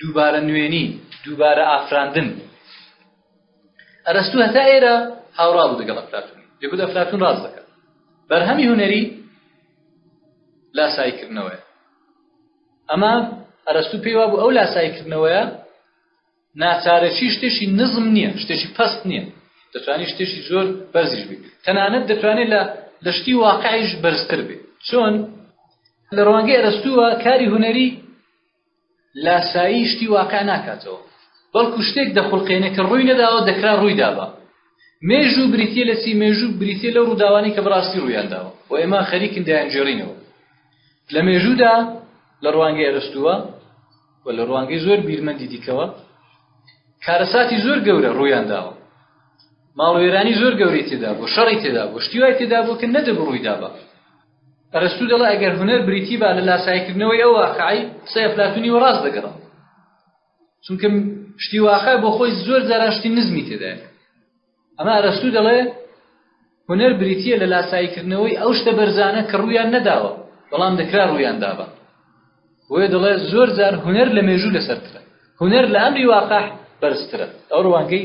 دووبارە نوێنی، دووبارە ئافراندن. ئەرەستوو هەتا ئێرە هاوڕا بوو دەگەڵ ئەفلاتونی، دەگوت ئەفلاتون ڕاز دەکات. بەرهەمی هونەری لاساییکردنەوەیە. ئەمە ئەرەستوو پێی وابوو ئەو لاساییکردنەوەیە ناچارەکی شتێکی نزم نییە، شتێکی پەست نییە. دەتوانانی شتێکی زۆر بەرزیش بێت. تەنانەت دەتوانێت لە لە شتی واقعیش بەرزتر بێت. چۆن لە ڕوانگەی ئەرەستووە کاری هونەری لاسایی شتی واقع ناکاتەوە، بەڵکو شتێک دەخولقێنێ کە ڕووی نەداوە، دەکرا ڕووی دابا. مێژوو بریتییە لە چی؟ مێژوو بریتییە لەو ڕووداوانەی کە بەڕاستی ڕوویان داوە و ئێمە خەریکین دەیانگێڕینەوە. لە مێژوودا لە ڕوانگەی ئەرەستووە و لە ڕوانگەی زۆر بیرمەندی دیکەوە کارەساتی زۆر گەورە ڕوویان داوە. ماڵوێرانی زۆر گەورەی تێدا بووە، شەڕی تێدا بووە، شتی وای تێدا بووە کە نەدەبوو ڕووی دابا. ئەرەستوو دەڵێ ئەگەر هونەر بریتی با لە لاساییکردنەوەی ئەو واقعی قسەی ئەفلاتونی وەڕاست دەگەڕم چونکە شتی واقع بۆ خۆی زۆر جاران شتی نزمی تێدایە ئەمە ئەرەستوو دەڵێ هونەر بریتە لە لاساییکردنەوەی ئەو شتە بەرزانە کە ڕوویان نەداوە بەڵام دەکرا ڕوویان دابە بۆیە دەڵێ زۆر جار هونەر لە مێژوو لەسەرترە هونەر لە ئەمری واقع بەرزترە ئەو ڕوانگەی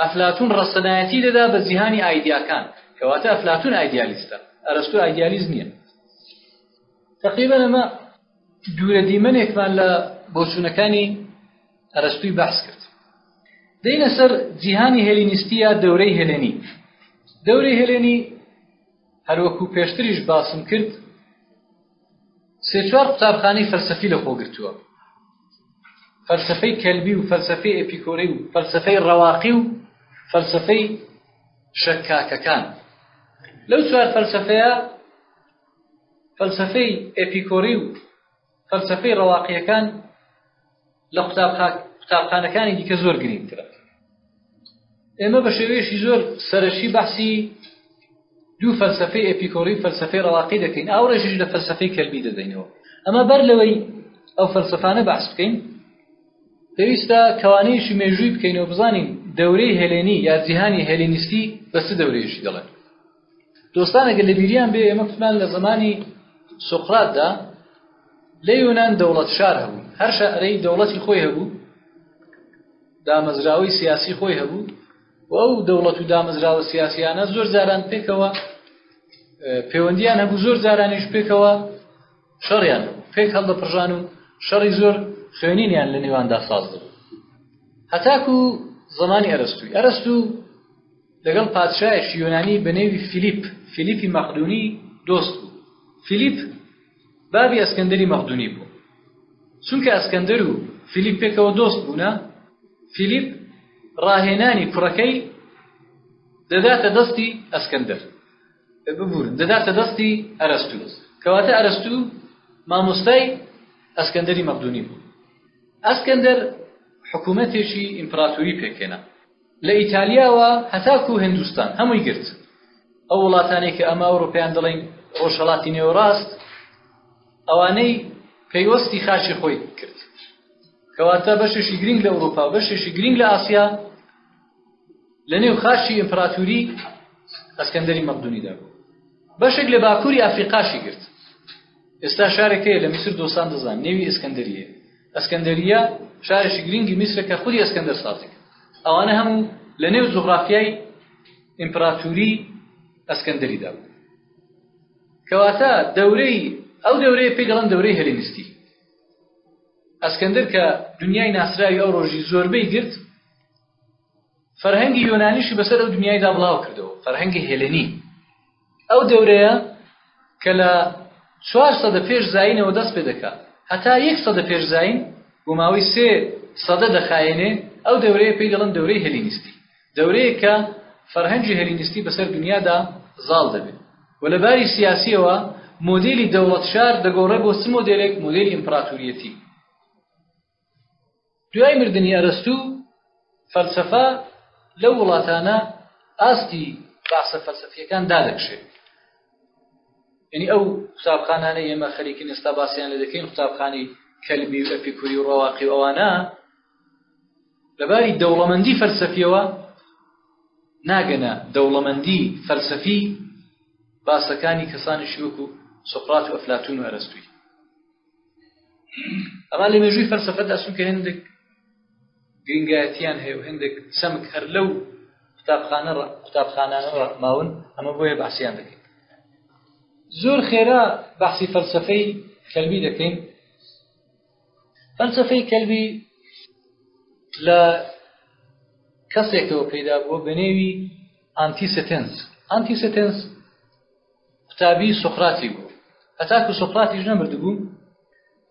ئەفلاتون ڕەسەنایەتی دەدا بە جیهانی ئایدیاکان کەواتە ئەفلاتون ئایدیالیستە ئەرەستو ئایدیالیست نییە تقریبا ئەمە دوورە دیمەنێکمان لە بۆچوونەکانی ئەرەستوی بەحس کرد دەینە سەر جیهانی هێلینیستی یا دەورەی هێلێنی دەورەی هێلێنی هەروەکو پێشتریش باسم کرد سێ چوار قوتابخانەی فەلسەفی لەخۆ گرتووە، فەلسەفەی کەلبی و فەلسەفەی ئەپیکۆری و فەلسەفەی ڕەواقی و فەلسەفەی شەکاکەکان. لەو چوار فەلسەفەیە فەلسەفەی ئەپیکۆری و فەلسەفەی ڕەواقیەکان لە قوتابخانەکانی دیکە زۆر گرنگترە ئێمە بە شێوەیەشی زۆر سەرەکی بەحسی دوو فەلسفەی ئەپیکۆری فەلسفەی ڕەواقی دەکەین ئاوڕێژیش لە فەلسفەی کەلبی دەدەینەوە ئەمە بەر لەوەی ئەو فەلسفانە بەحس بکەین پێویستە کەوانەیەکی مێژووی بکەینەوە بزانین دەورەی هێلێنی یا جیهانی هێلینیستی بەس دەورێژی دەڵێن دۆستان ئەگەر لە بیریان بێ ئێمە کوتمان لە زمانی سوقراتدا لە یۆنان دەوڵەت شار هەبوو هەر شارەی دەوڵەتی خۆی هەبوو دامەزراوەی سیاسی خۆی هەبوو و ئەو دەوڵەت و دامەزراوە سیاسیانە زۆر جاران پێکەوە پەیوەندیان هەبوو زۆر جارانیش پێکەوە شەڕیان پێک هەڵدەپڕژان و شەڕی زۆر خوێنینیان لە نێواندا ساز دەبوو هەتاکو زمانی ئەرستوی ئەرستو لەگەڵ پادشایەکی یۆنانی بە نێوی فیلیپ، فیلیپی مەقدونی، دۆست بوو. فیلیپ بابی ئەسکەندەری مەقدونی بوو. چونکە ئەسکەندەر و فیلیپ پێکەوە دۆست بوونە، فیلیپ ڕاهێنانی کوڕەکەی دەداتە دەستی ئەسکەندەر ببورن دەداتە دەستی ئەرەستو کەواتە ئەرەستو مامۆستای ئەسکەندەری مەقدونی بوو ئەسکەندەر حکوومەتێکی ئیمپراتوری پێکێنا لە ئیتالیاوە هەتاکوو هندوستان هەمووی گرت. ئەو وڵاتانەی کە ئەماوڕۆ پێیان دەڵێین ڕۆژهەڵاتی نێوەڕاست ئەوانەی پەیوەستی خاچی خۆی کرد کەواتە بەشێکی گرنگ لە ئەوروپا و بەشێکی گرنگ لە ئاسیا لە نێو خاچی ئیمپراتوری ئەسکەندەری مەقدونیدا بوو بەشێک لە باکووری ئەفریقاشی گرت ئێستا شارێک هەیە لە میسر دۆستان دەزان نێوی ئەسکەندریە ئەسکەندریە شارێکی گرنگی میسرە کە خودی ئەسکەندەر سازی ئەوانە هەموو لە نێو جوغرافیای ئیمپراتوری ئەسکەندریدا بوو کەواتە دەورەی ئەو دەورەیە پێی دەڵم دەورەی هەلێنیستی ئەسکەندر کە دنیای ناسراوی ئەو ڕۆژی زۆربەی گرت فەرهەنگی یۆنانیشی بەسەر ئەو دنیایدا بڵاو کردەوە فەرهەنگی هێلێنی ئەو دەورەیە کە لە چوار سەدە پێش زایینەوە دەست پێ دەکا هەتا یەک سەدە پێش زایین بۆ ماوەی سێ سەدە دەخایەنێ، ئەو دەورەیە پێی دەڵێن دەورەی هێلینیستی، دەورەیەک کە فەرهەنگی هێلینیستی بەسەر دنیادا زاڵ دەبێ و لە باری سیاسییەوە مۆدێلی دەوڵەت-شار دەگۆڕێ بۆ چ مۆدێلێک، مۆدێلی ئیمپراتوریەتی. دوای مردنی ئەرەستوو فەلسەفە لەو وڵاتانە ئاستی باسە فەلسەفیەکان دادەکشێت یعنی ئەو قوتابخانانە ئێمە خەریکن ئێستا باسییان لە دەکەین قوتابخانی کەلبی و ئەپیکوری و ڕەواقی و ئەوانە لەباری دەوڵەمەندی فەلسەفیەوە ناگەنە دەوڵەمەندی فەلسەفی باسەکانی کەسانی شوک و سقرات و ئەفلاتون و ئەرستوی ئەما لە مێژووی فەلسەفەدا سونکە هێندێک گرنگایەتیان هەیە و هێندێک سەمک هەر لەو قوتابخانە قوتابخانانەوە ماون ئەمە بۆیە باسییان دەکەین زۆر خێرا بەحسی فەلسفەی کەلبی دەکەین فەلسفەی کەلبی لە کەسێکەوە پەیدا بووە بە نێوی ئانتیسەتەنس ئانتیسەتەنس قوتابی سوقراتی بوو هەتاکو سوقراتیش نەمردبوو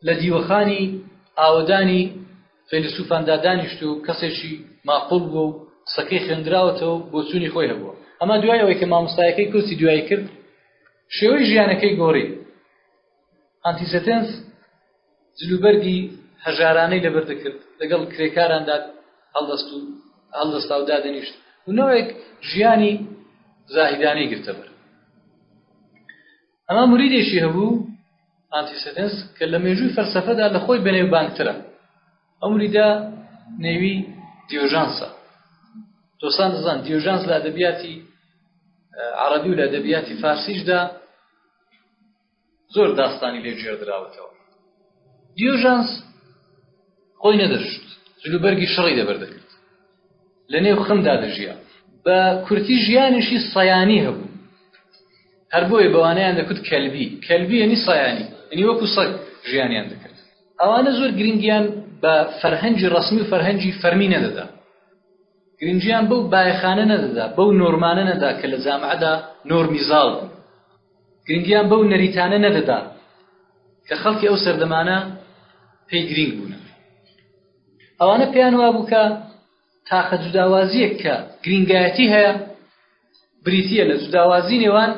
لە دیوەخانی ئاوەدانی فەیلسوفاندا دانیشت و کەسێکی ماقوڵ بوو و قسەکەی خوێندراوەتەوە بۆچوونی خۆی هەبووە ئەما دوای ئەوەی کە مامۆستایەکەی کورسی دوایی کرد شێوەی ژیانەکەی گۆڕی ئانتیسێتێنس جلوبەرگی هەژارانەی لەبەر دەکرد لەگەڵ کرێکاراندا هەڵدەست و هەڵدەستا و دادەنیشت و نەوەیەک ژیانی زاهیدانەی گرتەبەر ئەمە مریدێکی هەبوو ئانتیسێتێنس کە لە مێژووی فەلسەفەدا لە خۆی بەنێو بانگترە ئەو مریدە نێوی دیۆژانسە دۆسان دەزان دیۆژانس لە ئەدەبیاتی عربی و لە ئەدەبیاتی فارسیشدا زۆر داستانی لێ گێڕدراوەتەوە دیۆژانس خۆی نەدەشت جلوبەرگی شڕی دەبەردەکرد لە نێو خەمدا دەژیا بە کورتی ژیانیشی سەیانی هەبوو هەر بۆیە بەوانیان دەکوت کەلبی کەلبی یعنی سەیانی یعنی وەکو سەگ ژیانیان دەکرد ئەوانە زۆر گرنگیان بە فەرهەنگی ڕسمی و فەرهەنگی فەرمی نەدەدا گرنگیان بەو بایخانە نەدەدا بەو نۆرمانە نەدا کە لە جامعەدا نۆرمی زاڵ بوو گرنگیان بەو نەریتانە نەدەدا کە خەڵکی ئەو سەردەمانە پێی گرنگ بوونە ئەوانە پێیان وابوو کە تاقە جوداوازیەک کە گرنگایەتی هەیە بریتە لە جوداوازی نێوان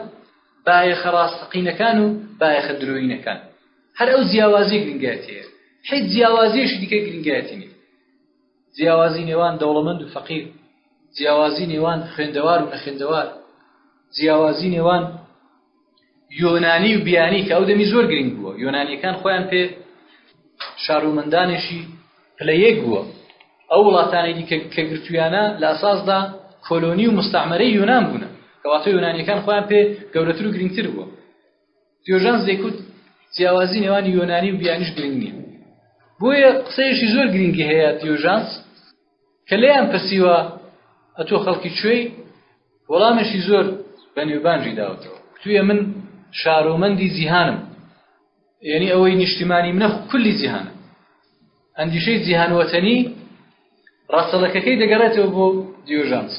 بایەخە ڕاستەقینەکان و بایەخە درۆینەکان هەر ئەو جیاوازی گرنگایەتەیە حیت جیاوازیش دیکە گرنگایەتی نیە جیاوازی نێوان دەوڵەمەند و فەقیر، جیاوازی نێوان خوێندەوار و نەخوێندەوار، جیاوازی نێوان یۆنانی و بیانی کە ئەو دەمی زۆر گرنگ بووە یۆنانیەکان خۆیان پێ شارومەندانێکی پلە یەک بووە ئەو وڵاتانی دیکە کە گرتویانە لە ئەساسدا کۆلۆنی و مستعمەرەی یۆنان بوونە کەواتە یۆنانیەکان خۆیان پێ گەورەتر و گرنگتر بووە دیۆژانس دەیکوت جیاوازی نێوانی یۆنانی و بیانیش گرنگ نییە بۆیە قسەیەشی زۆر گرنگی هەیە دیۆژانس کە لێیان پرسیوە ئەتۆ خەڵکی کوێی وەڵامێکی زۆر بە نێوبانجی داوتەوە کوێ من شارۆمەندی جیهانم یعنی ئەوەی نیشتیمانی منە کولی جیهانە ئەندیشەی جیهانوەتەنی ڕاستەڵەکەکەی دەگەڕێتەوە بۆ دیۆژانس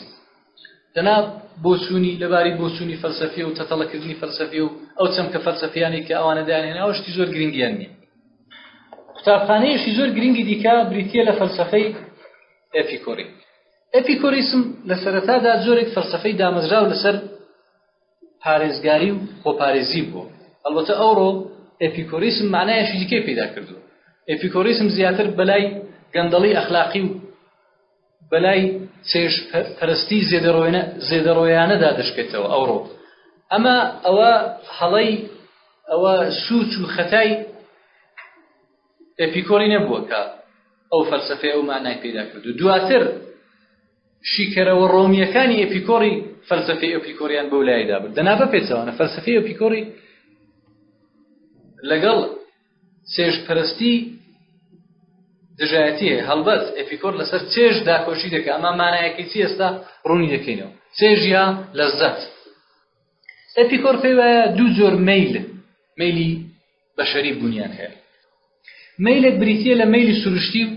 دەنا بۆچوونی لەباری بۆچوونی فەلسەفی و تەتەڵەکردنی فەلسەفی و ئەو چەمکە فەلسەفیانی کە ئەوانە دایانێن ئەو شتی زۆر گرنگیان نیە قوتابخانەیەشی زۆر گرنگی دیکە بریتە لە فەلسەفەی ئەپیکۆری ئەپیکۆریسم لە سەرەتادا زۆرێک فەلسەفەی دامەزراو لەسەر پارێزگاری و خۆپارێزی بووە. ئەڵبەتە ئەوڕۆ ئێپیکۆریسم مەعنایەکی دیکەی پەیدا کردووە. ئێپیکۆریسم زیاتر بەلای گەندەڵی ئەخلاقی و بەلای چێژ پەرستی زێدەڕۆیانەدا دەشکێتەوە ئەوڕۆ. ئەمە ئەوە هەڵەی ئەوە سووچ و خەتای ئێپیکۆری نەبووە کە ئەو فەلسەفەیە و مەعنای پەیدا کردووە. دواتر شیکەرە و ڕۆمییەکانی ئەپیکۆری فەلسەفەی ئەپیکۆریان بەو لایدا برد دەنا بە پێچەوانە فەلسەفەی ئەپیکۆری لەگەڵ چێژ پەرستی دژایەتی هەیە هەڵبەت ئەپیکۆر لەسەر چێژ داکۆشی دەکە ئەمە مانایەکی چی ئێستا ڕوونی دەکەینەوە چێژیا لەزەت ئەپیکۆر پێی وایە دوو جۆر میل میلی بە شەریک بوونیان هەیە مەیلێک بریتیە لە مەیلی سروشتی و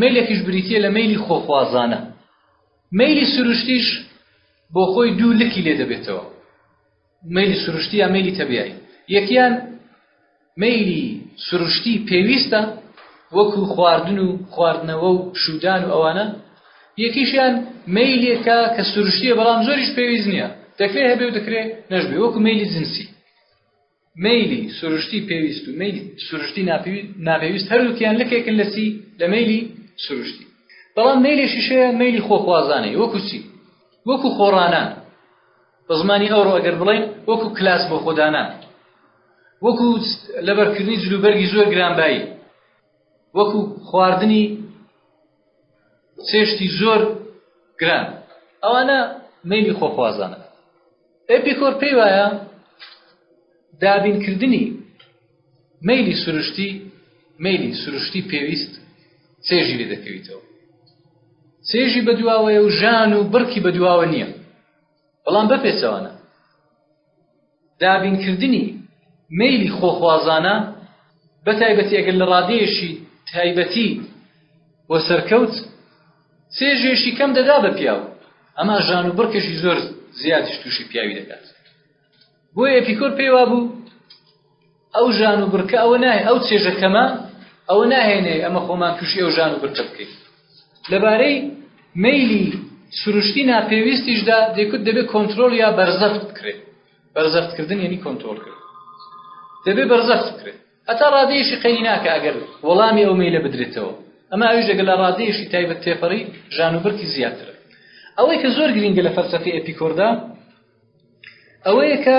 مەیلێکیش بریتیە لە مەیلی خۆخوازانە مەیلی سروشتیش بۆ خۆی دوو لکی لێ دەبێتەوە مەیلی سروشتی یا مەیلی تەبیایی یەکیان مەیلی سروشتی پێویستە وەکو خواردن و خواردنەوە و شودان و ئەوانە یەکیشیان مەیلێکە کە سروشتیە بەڵام زۆریش پێویست نییە دەکرێت هەبێ و دەکرێت نەشبێ وەکو مەیلی جنسی مەیلی سروشتی پێویست و مەیلی سروشتی ناپێویست هەردووکیان لکێکن لە چی لە مەیلی سروشتی بەڵام مەیلی شیشەیە مەیلی خۆخوازانەی وەکو چی وەکو خۆڕانان بە زمانی ئەوڕۆ ئەگەر بڵێن وەکو کلاس بۆ خۆدانان وەکو لەبەرکردنی جلوبەرگی زۆر گرانبایی وەکو خواردنی سێشتی زۆر گران ئەوانە مەیلی خۆخوازانە ئەپیکۆر پێی وایە دابینکردنی مەیلی سروشتی مەیلی سروشتی پێویست چێژی لێ دەکەویتەوە چێژی بەدواوەیە و ژان و بڕکی بەدواوە نییە بەڵام بەپێچەوانە دابینکردنی مەیلی خۆخوازانە بەتایبەتی ئەگەر لە ڕادەیەشی تایبەتی و سەرکەوت چێژێشی کەم دەدا بە پیاو ئەما ژان و بڕکەشی زۆر زیاتیش تووشی پیاوی دەکات بۆیە ئەپیکۆر پێیوا بوو ئەو ژان و برکە ئەوە ناهێ ئەو چێژە کەمە ئەوە ناهێنێ ئەمە خۆمان تووشی ئەو ژان و برکە بکەین لەبارەی مەیلی سروشتی ناپێویستیشدا دەکوت دەبێت کۆنتترۆل یا بەرزەفت بکرێت بەرزەفتکردن یعنی کۆنتترۆل کرد دەبێت بەرزەفت بکرێت هەتا ڕادەیەشی قەی ناکە ئەگەر وەڵامی ئەو مەیلە بدرێتەوە ئەمە ئەویش دەگەل لە ڕادەیەشی تایبەت تێپەڕی ژان و برکی زیاتر ئەوەی کە زۆر گرنگە لە فەلسەفی ئەپیکۆردا ئەوەیە کە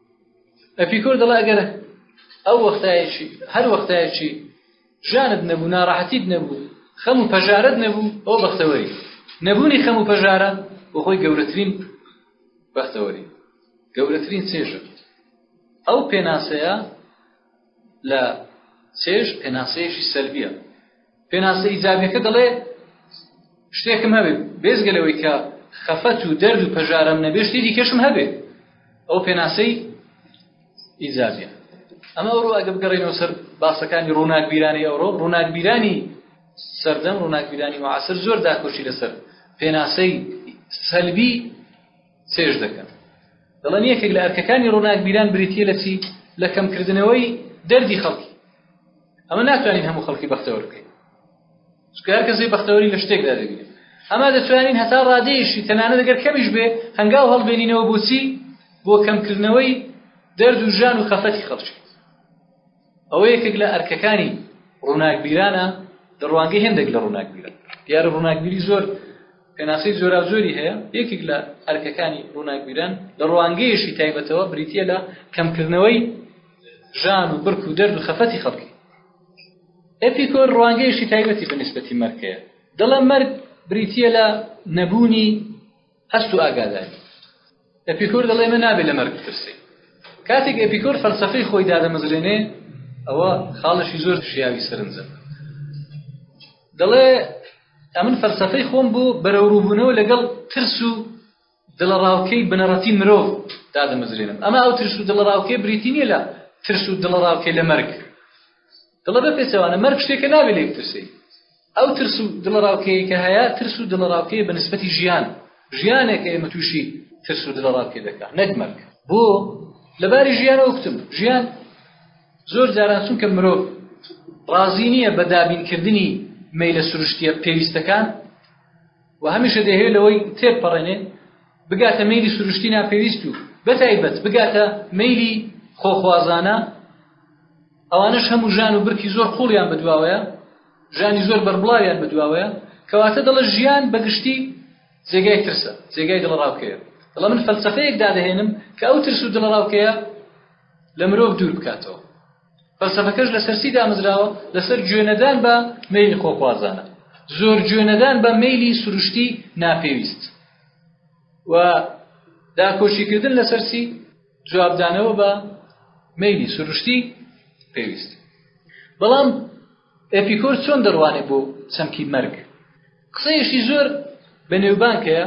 ئەپیکۆر دەڵێ ئەگەر ئەو وەختایەکی هەر وەختایەکی ژانت نەبوو ناڕەحەتیت نەبوو خەم و پەژارت نەبوو ئەو بەختەوەری نەبوونی خەم و پەژارە بۆ خۆی گەورەترین بەختەوەری گەورەترین چێژە ئەو پێناسەیە لە سێش پێناسەیەکی سەلبیە پێناسە ئیجابیەکە دەڵێ شتێکم هەبێت بێزگە لەوەی کە خەفەت و دەرد و پەژارم نەبێ شتی دیکەشم هەبێت ئەو پێناسەی ئیجابیە ئەمە ئەوڕۆ ئەگە بگەڕێنەوە سەر باسەکانی ڕووناکبیرانی ئەوڕۆ ڕووناکبیرانی سەردەم ڕووناکبیرانی معسر زۆر داکۆشی لەسەر پێناسەی سەلبی چێژ دەکەن دەڵێن یەکێک لە ئەرکەکانی ڕووناکبیران بریتیە لە چی لە کەمکردنەوەی دەردی خەڵکی ئەمە ناتوانین هەموو خەڵکی بەختەوەر بکەین چکار کەسی بەختەوەری لە شتێکدا دەبین ئەما دەتوانین هەتا ڕادەیەشی تەنانە دەگەر کەمیش بێ هەنگاو هەڵبێنینەوە بۆچی بۆ کەمکردنەوەی دەرد و ژان و خەفەتی خەڵکی ئەوە یەکێک لە ئەرکەکانی ڕووناکبیرانە لە ڕوانگەی هێندێک لە ڕووناکبیران. دیارە ڕووناکبیری زۆر پێناسەی جۆراوجۆری هەیە، یەکێک لە ئەرکەکانی ڕووناکبیران لە ڕوانگەیەکی تایبەتەوە بریتییە لە کەمکردنەوەی ژان و برک و دەرد و خەفەتی خەڵکی. ئەپیکۆر ڕوانگەیەکی تایبەتی بە نیسبەتی مەرگ هەیە، دەڵێ مەرگ بریتییە لە نەبوونی هەست و ئاگاداری ئەپیکۆر دەڵێ من نابێت لە مەرگ بترسێ کاتێک ئەپیکۆر فەلسەفەی خۆی دادەمەزرێنێ ئەوە خاڵشی زۆر شیاوی سرنجە دەڵێ ئەمن فەلسەفەی خۆم بۆ بەرەوروبوونەوە لەگەڵ ترس و دڵەڕاوکەی بنەڕەتی مرۆڤ دادەمەزرێنم ئەمە ئەو ترس و دڵەڕاوکەی بریتی نیە لە ترس و دڵەڕاوکەی لە مەرگ دڵە بە پێچەوانە مەرگ شتێکە ناوێ لێک ترسی ئەو ترس و دڵەڕاوکێی کە هەیە، ترس و دڵەڕاوکێیە بە نسبەتی ژیان. ژیانێک کە ئێمە تووشی ترس و دڵەڕاوکێ دەکا، نەک مەرگ. بۆ؟ لە باری ژیانەوە گوتم، ژیان زۆر جاران چونکە مرۆڤ ڕازی نییە بە دابینکردنی مەیلە سروشتییە پێویستەکان و هەمیشە دەیهەوێت لەوەی تێبپەڕێنێ بگاتە مەیلی سروشتی ناپێویست و بەتایبەت بگاتە مەیلی خۆخوازانە، ئەوانەش هەموو ژان و برکی زۆر قوڵیان بەدواوەیە ژانی زۆر بەربڵاویان بەدواوەیە کەواتە دەڵە ژیان بەگشتی جێگای ترسە جێگای دڵڕاوکەیە دەڵە من فەلسفەیەک دادەهێنم کە ئەو ترس و دڵڕاوکەیە لە مرۆڤ دوور بکاتەوە فەلسفەکەش لە سەرسی دامەزراوە لەسەر گوێنەدان بە مەیلی خۆخوازانە زۆر گوێنەدان بە مەیلی سروشتی ناپێویست و داکۆشیکردن لە سەرسی جوابدانەوە بە مەیلی سروشتی پێویست بەڵام ئەپیکۆر چۆن دەڕوانێ بۆ چەمکی مەرگ قسەیەشی زۆر بە نێوبانکەیە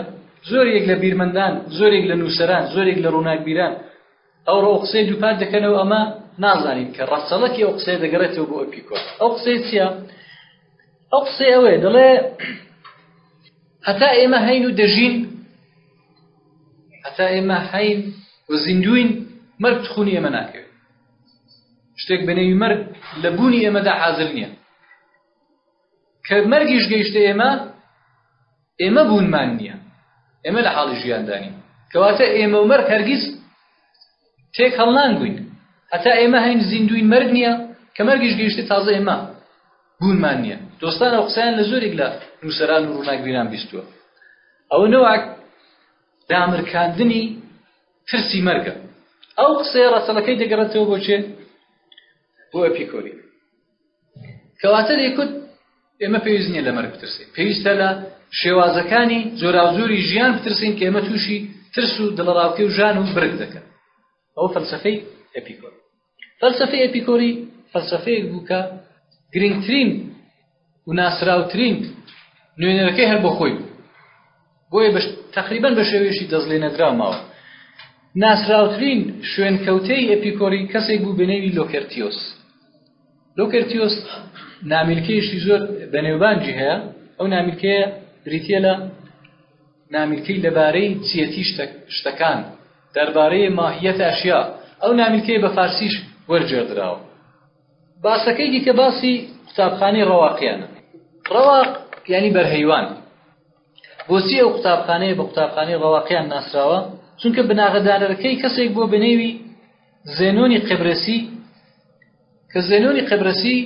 زۆرێک لە بیرمەندان زۆرێک لە نووسەران زۆرێک لە ڕووناکبیران ئەو ڕۆ قسەی دووپات دەکەنەوە ئەمە نازانین کە ڕەچەڵەتی ئەو قسەیە دەگەڕێتەوە بۆ ئەپیکۆر ئەو قسەی چییە ئەو قسەی ئەوەیە دەڵێ هەتا ئێمە هەین و دەژین هەتا ئێمە هەین و زیندوین مەرگ تخونی ئێمە ناکەوێت شتێک بەنێوی مەرگ لە بوونی ئێمەدا حاضر نییە کە مەرگیش گەیشتە ئێمە ئێمە بوونمان نییە ئێمە لە حاڵی ژیاندانی کەواتە ئێمە و مەرگ هەرگیز تێک هەڵنان بووین هەتا ئێمە هەین زیندووین مەرگ نییە کە مەرگیش گەیشتە تازە ئێمە بوونمان نییە دۆستان ئەو قسەیان لە زۆرێک لە نووسەران و ڕووناکبیران بیستووە ئەوە نەوەک دامرکاندنی ترسی مەرگە ئەو قسەیە ڕەسەلەکەی دەگەڕێتەوە بۆ چێ بۆ ئەپیکۆری کەواتە لەی کورد ئێمە پێویست نییە لە مەرگ بترسین پێویستە لە شێوازەکانی جۆراوجۆری ژیان بترسین کە ئێمە تووشی ترس و دڵەڕاوکێ و ژان و برگ دەکەن ئەو فەلسفەی ئەپیکۆر فەلسفەی ئەپیکۆری فەلسفەیەک بوو کە گرنگترین و ناسراوترین نوێنەرەکەی هەر بۆ خۆی بوو بۆیە بە تەقریبەن بە شێوەیەکی دەستلێنەدراو ماوە. ناسراوترین شوێنکەوتەی ئەپیکۆری کەسێک بوو بەنێوی لۆکەرتیۆس. لۆکەرتیۆس نامیلکەیەکی زۆر بەنێوبانگی هەیە، ئەو نامیلکەیە بریتیە لە نامیلکەی لەبارەی چیەتی شتەکان، دەربارەی ماهیەت ئەشیا، ئەو نامیلکەیە بە فارسیش وەرگێڕدراوە. باسەکەی دیکە باسی قوتابخانەی ڕەواقیانە. ڕەواق یانی بەرهەیوان. بۆچی ئەو قوتابخانەیە بە قوتابخانەی ڕەواقیان ناسراوە؟ چونکە بناغەدانەرەکەی کەسێک بووە بە نێوی زێنۆنی قبرسی کە زێنۆنی قبرسی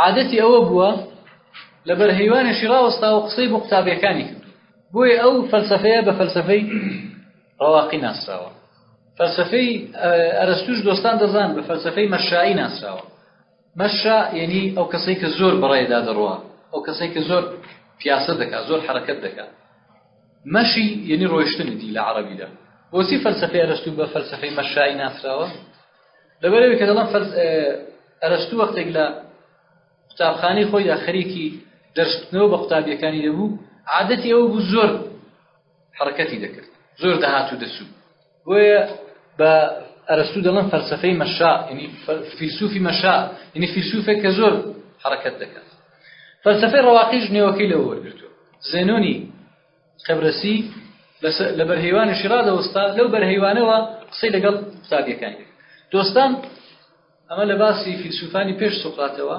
عادەتی ئەوە بووە لە بەرهەیوانێکی ڕاوەستاوە قسەی بۆ قوتابیەکانی کرد بۆیە ئەو فەلسفەیە بە فەلسفەی ڕەواقی ناسراوە فەلسفەی ئەرستوش دۆستان دەزان بە فەلسفەی مەشایی ناسراوە مەشا یەنی ئەو کەسەی کە زۆر بەڕێدا دەڕوا ئەو کەسەی کە زۆر پیاسە دەکا زۆر حەرەکەت دەکا مەشی یەنی ڕۆیشتنی دی لە عەرەبیدا بۆچی فەلسەفەی ئەرەستوو بە فەلسەفەی مەشایی ناسراوە لەبەرەوەی کە دەڵم ئەرەستوو وەختێک لە قوتابخانەی خۆیدا خەریکی دەرستنەوە بە قوتابیەکانی دەبوو عادەتی ئەوە بوو زۆر حەڕەکەتی دەکرد زۆر دەهات و دەچوو بۆیە بە ئەرەستوو دەڵێن فەلسەفەی مەشا یعنی فیلسوفی مەشا یعنی فیلسوفێک کە زۆر حەڕەکەت دەکات فەلسەفەی ڕەواقیش نێوەکەی لەوە وەرگرتووە زێنۆنی قەبرەسی لە بەرهەیوانی شیڕادەوەستا لەو بەرهەیوانەوە قسەی لەگەڵ قوتابیەکانی دۆستان ئەمە لە باسی فیلسوفانی پێش سوقاتەوە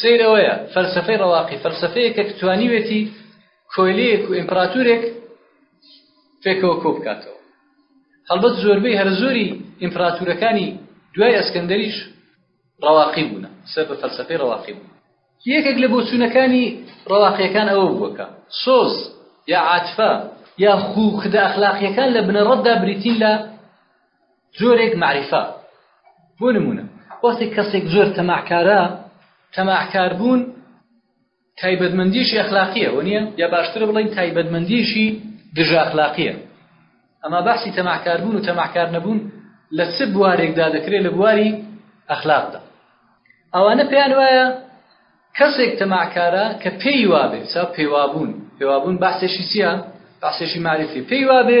سەیر ئەوەیە فەلسەفەی ڕەواقی فەلسەفەیەکە کە توانیوێتی کۆیلەیەک و ئیمپراتورێک پێکەوە کۆ بکاتەوە هەڵبەت زۆربەی هەر زۆری ئیمپراتورەکانی دوای ئەسکەندەریش ڕەواقی بوونە سەر بە فەلسەفەی ڕەواقی بوون یەکێک لە بۆچوونەکانی ڕەواقیەکان ئەوە بووەکە سۆز یا عاتفە یا خوخدە ئەخلاقیەکان لە بنەڕەتدا بریتین لە جۆرێک مەعریفە، بۆ نموونە وەختێک کەسێک زۆر تەماعکارە، تەماعکاربوون تایبەتمەندییەکی ئەخلاقییە، وەنییە؟ یا باشترە بڵێین تایبەتمەندییەکی دژەئەخلاقییە. ئەما بەحسی تەماحکاربوون و تەماحکار نەبوون لە چ بوارێکدا دەکرێت لە بواری ئەخلاقدا ئەوانە پێیان وایە کەسێک تەماحکارە کە پێی وابێ چا پێوابوون پێوابوون بەحسێکی چییە بەحسێکی معرفی پێی وابێ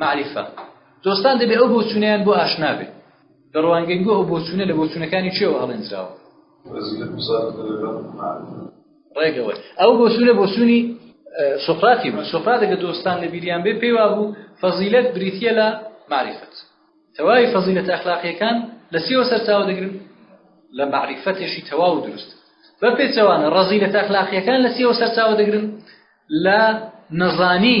مەعریفە دۆستان دەبێ ئەو بۆچوونیان بۆ ئاشنا بێ لە ڕوانگەی بۆ ئەو بۆچوونە لە بۆچوونەکانی چێوە هەڵێنجراوە ڕێگەوەی ئەو بۆچوونە بۆچوونی سوقراتی بوو سوقراتە کە دۆستان لە بیریان بێ پێیوا بوو فەزیلەت بریتە لە معریفەت تەواوی فەزیلەت ئەخلاقیەکان لە سیەوە سەرچاوە دەگرن لە معریفەتێکی تەواو دروست بە پێچەوانە ڕەزیلەت ئەخلاقیەکان لە سیەوە سەرچاوە دەگرن لە نەزانی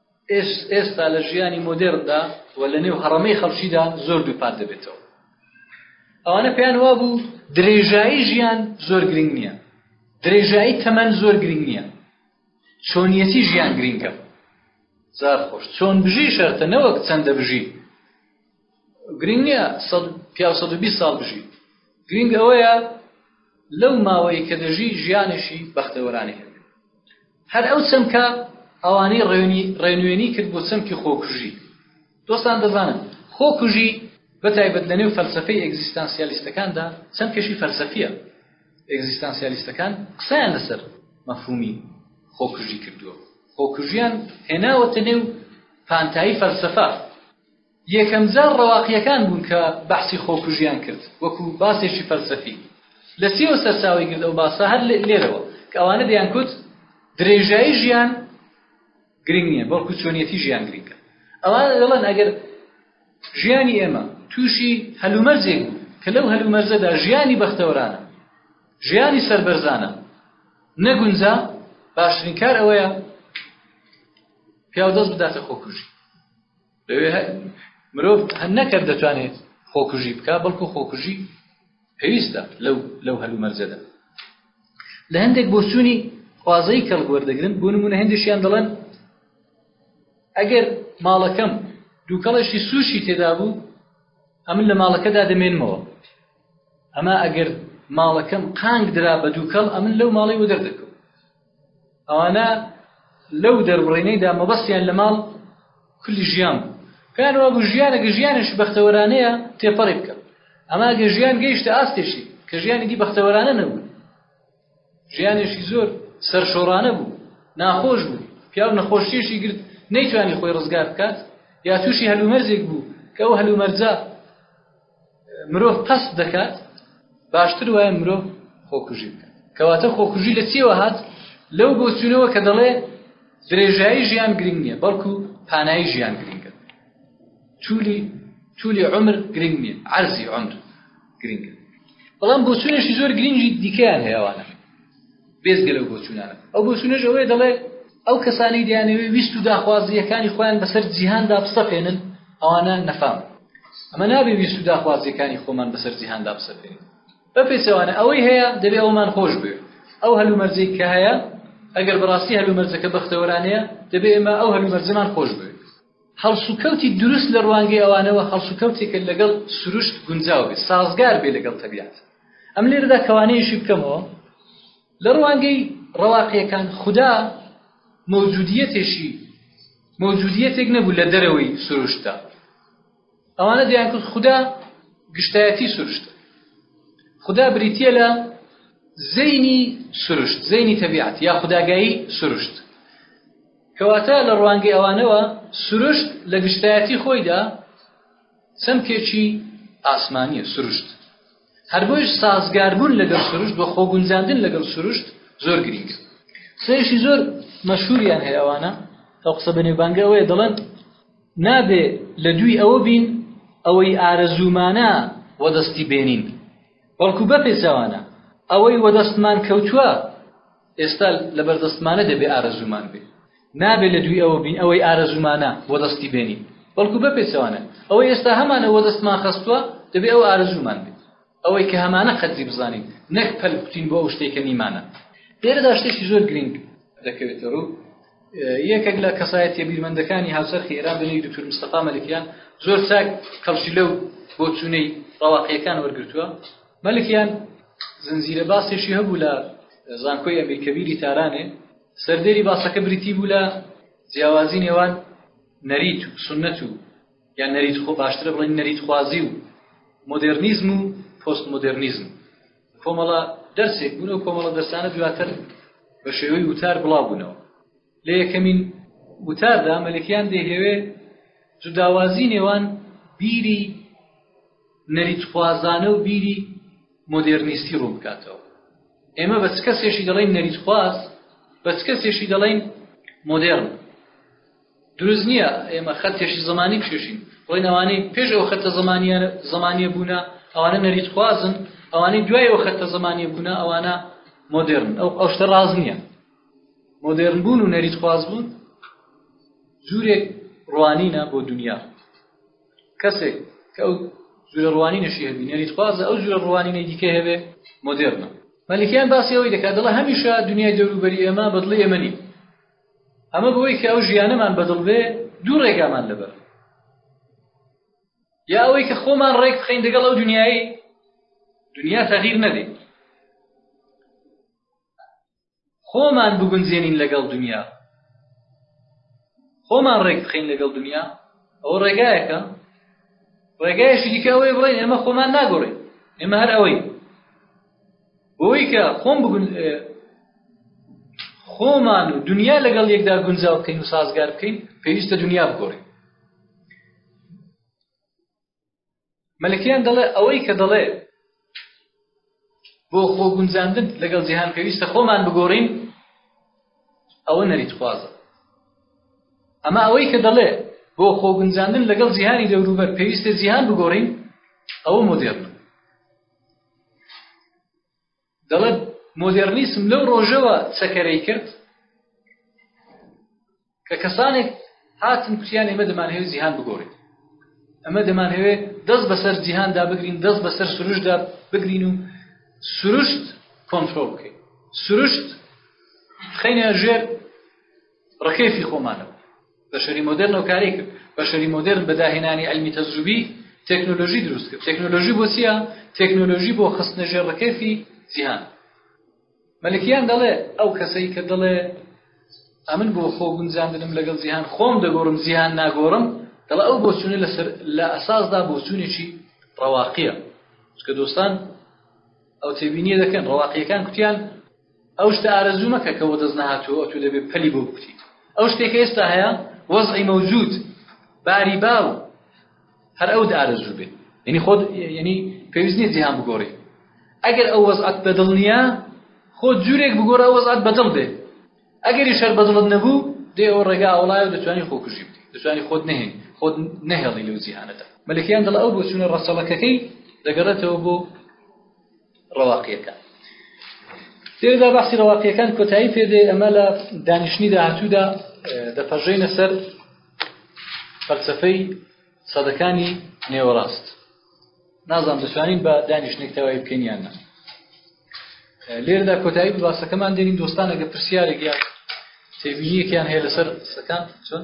ئێستا لە ژیانی مۆدێرندا و لە نێو هەڕەمەی خەڵکیدا زۆر دووپات دەبێتەوە ئەوانە پێیان وا بوو درێژایی ژیان زۆر گرنگ نییە درێژایی تەمەەن زۆر گرنگ نییە چۆنیەتی ژیان گرنگە زار خۆش چۆن بژی شەرتە نەوەک چەندە بژی گرنگ نییە پیاو سەد و بیست ساڵ بژی گرنگ ئەوەیە لەو ماوەی کە دەژی ژیانێکی بەختەوەرانی هەبێ هەر ئەو چەمکە ئەوانەی ڕێنوێنی کرد بۆ چەمکی خۆکوژی دۆستان دەزانن خۆکوژی بەتایبەت لە نێو فەلسفەی ئەگزیستانسیالیستەکاندا چەند کەشی فەلسفیە ئەگزیستانسیالیستەکان قسەیان لەسەر مەفهومی خۆکوژی کردووە خۆکوژیان هێناوەتە نێو پانتایی فەلسفە یەکەمجار ڕەواقییەکان بوون کە بەحسی خۆکوژییان کرد وەکو باسێکی فەلسەفی. لە چییەوە سەرچاوەی گرت ئەو باسە؟ هەر لێرەوە کە ئەوانە دەیانکوت درێژایی ژیان گرنگ نییە، بەڵکو چۆنیەتی ژیان گرنگە. ئەوانە دەڵێن ئەگەر ژیانی ئێمە تووشی هەلومەرجێک بوو کە لەو هەلومەرجەدا ژیانی بەختەوەرانە، ژیانی سەربەرزانە نەگونجا، باشترین کار ئەوەیە پیاو دەست بداتە خۆکوژی. دەوێ مرۆڤ هەر نەکرد دەتوانێت خۆکوژی بکە بەڵکو خۆکوژی پێویستە لەو لەو هەلومەرجەدا لە هەندێک بۆچوونی خوازەی کەڵک وەردەگرن بۆ نمونە هەندێکیان دەڵێن ئەگەر ماڵەکەم دووکەڵێکی سوشی تێدا بوو ئەمن لە ماڵەکەدا دەمێنمەوە ئەمە ئەگەر ماڵەکەم قانگ درا بە دووکەڵ ئەمن لەو ماڵی وەدەر دەکەم ئەوانە لەو دەربڕینەیدا مەبەستیان لە ماڵ کولی ژیان بوو، پێیان وابوو ژیان ئەگەر ژیانێکی بەختەوەرانەیە تێپەڕی بکەن، ئەما ئەگەر ژیان گەیشتە ئاستێکی کە ژیانی دی بەختەوەرانە نەبوو، ژیانێکی زۆر سەرشۆڕانە بوو، ناخۆش بوو، پیاو نەخۆشییەکی گرت نەیتوانی خۆی ڕزگار بکات، یا تووشی هەلومەرجێک بوو کە ئەو هەلومەرجە، مرۆڤ قەست دەکات باشتر وایە مرۆڤ خۆکوژی بکات کەواتە خۆکوژی لە چیەوە هات لەو بۆچوونەوە کە دەڵێ درێژایی ژیان گرنگ نییە بەڵکو پانایی ژیان گرنگە تولی تولی عمر گرنگ نییە عەرزی عمر گرنگە بەڵام بۆچوونێکی زۆر گرنگی دیکەیان هەیەوانە بێجگە لەو بۆچوونانە ئەو بۆچوونەش ئەوەیە دەڵێ ئەو کەسانەی دەیانەوێ ویست و داخوازییەکانی خۆیان بەسەر جیهاندا بسەپێنن ئەوانە نەفام ئەمە نابێ ویست و داخوازیەکانی خۆمان بەسەر جیهاندا بسەپێن بە پێچەوانە ئەوەی هەیە دەبێ ئەومان خۆش بێ ئەو هەلومەرجەی کە هەیە ئەگەر بەڕاستی هەلومەرجەکە بەختەوەرانەیە دەبێ ئێمە ئەو هەلومەرجەمان خۆش بێ هەڵسوکەوتی دروست لە ڕوانگەی ئەوانەوە هەڵسوکەوتێکە لەگەڵ سروشت گونجاو بێت، سازگار بێت لەگەڵ تەبیعەت. ئەم لێرەدا کەوانەیەشی بکەمەوە، لە ڕوانگەی ڕەواقییەکان خودا مەوجودییەتێکی، مەوجودییەتێک نەبوو لە دەرەوەی سروشتدا، ئەوانە دەیان کرد خودا گشتایەتی سروشت خودا بریتە لە زەینی سروشت زەینی تەبیعات یا خوداگایی سروشت کەواتە لە ڕوانگەی ئەوانەوە سروشت لە گشتایەتی خۆیدا چەمکێکی ئاسمانیە سروشت هەر بۆیش سازگاربوون لەگەڵ سروشت و خۆگونجاندن لەگەڵ سروشت زۆر گرینگە قسەیەکی زۆر مەشهوریان هەیە ئەوانە ئەو قسە بەنێوبانگە ئەوەیە دەڵێن نابێ لە دووی ئەوە بین ئەوەی ئارەزوومانە وەدەستی بێنین بەڵکو بەپێچەوانە ئەوەی وەدەستمان کەوتووە ئێستا لە بەردەستمانە دەبێ ئارەزوومان بێ نابێ لە دووی ئەوە بین ئەوەی ئارەزوومانە بۆ دەستی بێنین بەڵکو بەپێچەوانە ئەوە ئێستا هەمانە بۆ دەستمان خەستووە دەبێ ئەو ئارەزوومان بێت ئەوەی کە هەمانە قەدری بزانین نەک پەل بکوتین بۆ ئەو شتێکە نیمانە لێرەدا شتێکی زۆر گرنگ دەکەوێتە ڕوو یەکێک لە کەسایەتە بیرمەندەکانی هاوسەرخی ئێران بنی دکتور مستەفا مەلکیان زۆر چاک کەڵکی لەو بۆچوونەی ڕەواقیەکان وەرگتووە مەلکیان زنجیرە باسێکی هەبوو لە زانکۆی ئەمیرکەبیری تارانێ، سەردێری باسەکە بریتی بوو لە جیاوازی نێوان نەریت و سونەت و یان نەریت خۆ باشترە بڵێن نەریتخوازی و مۆدێرنیزم و پۆست مۆدێرنیزم کۆمەڵە دەرسێک بوون و کۆمەڵە دەرسانە دواتر بە شێوەی وتار بڵاوبوونەوە لە یەکەمین وتاردا مەلکیان دەهێوێ جوداوازی نێوان بیری نەریتخوازانە و بیری مۆدێرنیستی ڕوون بکاتەوە ئێمە بە چ کەسێکی دەڵێین نەریتخواز بە چ کەسێکی دەڵێین مۆدێرن دروست نییە ئێمە خەتێکی زمانی بکێشین بڵین ئەوانەی پێش ئەو خەتە زمانیان زمانیە بوونە ئەوانە نەریت خوازن ئەوانەی دوای ئەو خەتە زمانیە بوونە ئەوانە مۆدرن ئەو ئەوشتە ڕاز نییە مۆدرن بوون و نەریت خواز بوون جورێک ڕوانینە بۆ دنیا کەسێک کە ئەو جورە ڕوانینەشی هەبی نەریتخوازە ئەو جورە ڕوانینەی دیکەی هەبێ مۆدێرنە مەلیکیان باسی ئەوەی دەکات دەڵە هەمیشە دنیای دەوروبەری ئێمە بەدڵی ئێمە نی ئەمە بۆی کە ئەو ژیانەمان بەدڵ بێ دوو ڕێگامان لەبەر یا ئەوەی کە خۆمان ڕێک بخەین دەگەڵ ئەو دنیای دنیا تەغیر نەدەین خۆمان بگونجێنین لەگەڵ دنیا خۆمان ڕێک بخەین لەگەڵ دنیا ئەو ڕێگایەکە ڕێگایشی دیکە ئەوەی بڵێن ئێمە خۆمان ناگۆڕین ئێمە هەر ئەوەی بۆی کە خۆم بگون خۆمان و دنیا لەگەڵ یەکدا گونجاو بکەین و سازگار بکەین پێویستە دنیا بگۆڕین مەلکیان دەڵێ ئەوەی کە دەڵێ بۆ خۆ گونجاندن لەگەڵ جیهان پێویستە خۆمان بگۆڕین ئەوە نەریتخوازە ئەمە ئەوەی کە دەڵێ بۆ خۆ گونجاندن لەگەڵ جیهانی دەوروبەر پێویستە جیهان بگۆڕین ئەوە مۆدێرنە دەڵێت، مۆدێڕنیسم لەو ڕۆژەوە چەکەرەی کرد کە کەسانێک هاتن گوتیان ئێمە دەمانهەوێت جیهان بگۆڕین ئەمە دەمانهەوێت دەست بەسەر جیهاندا بگرین دەست بەسەر سروشدا بگرین و سروشت کۆنترۆڵ بکەین سروشت خەینە ژێر ڕکێفی خۆمانە بوو. بەشەری مۆدێرن هۆکاری کرد. بەشەری مۆدێرن بە داهێنانی عیلمی تەجروبی تێکنۆلۆژی دروست کرد. تێکنۆلۆژی بۆ چییە؟ تێکنۆلۆژی بۆ خستنە ژێر ڕکێفی جیهان. مەلکیان دەڵێ ئەو کەسەی کە دەڵێ ئەمن بۆ خۆ گونجاندنم لەگەڵ جیهان خۆم دەگۆڕم جیهان ناگۆڕم دەڵێ ئەو بۆچوونە لەسەر لە ئەساسدا بۆچوونێکی ڕەواقیە چکە دۆستان ئەو تێبینیە دەکەن ڕەواقیەکان کوتیان ئەو شتە ئارەزوو مەکە کە بۆ دەست نەهاتووە ئەتوو دەبێت پەلی بۆ بکوتیت ئەو شتێک ئێستا هەیە وەزعی مەوجود باری باو هەر ئەو ئارەزوو بێت یعنی خۆت یعنی پێویست نیە جیهان بگۆڕی ئەگەر ئەو وەزعەت بەدڵ نییە خۆ جوورێک بگۆڕە وەزعەت بەدڵ بێ ئەگەری شەر بەدڵت نەبوو دێ ئەو ڕێگا ئەوڵایە و دەتوانانی خۆکوژی بدی دەتوانانی خۆت نەهێن خۆت نەهێڵی لەو جیهانەدا مەلکیان دڵ ئەو بۆچوونە ڕەچەڵەکەکەی دەگەڕێتەوە بۆ ڕەواقییەکان لێرەدا باسی ڕەواقییەکان کۆتایی پێدێ ئەمە لە دانیشتنی داهاتوودا دەپەژەینە سەر فەلسفەی سەدەکانی نێوەڕاست نازان دەتوانین بە دانیشتێک تەواوی بکەنیانە لێرەدا کۆتایی باسەکەمان دێنین دۆستانەگە پرسیارێک یا تێبینیەکیان هەیە لەسەر قسەکان چۆن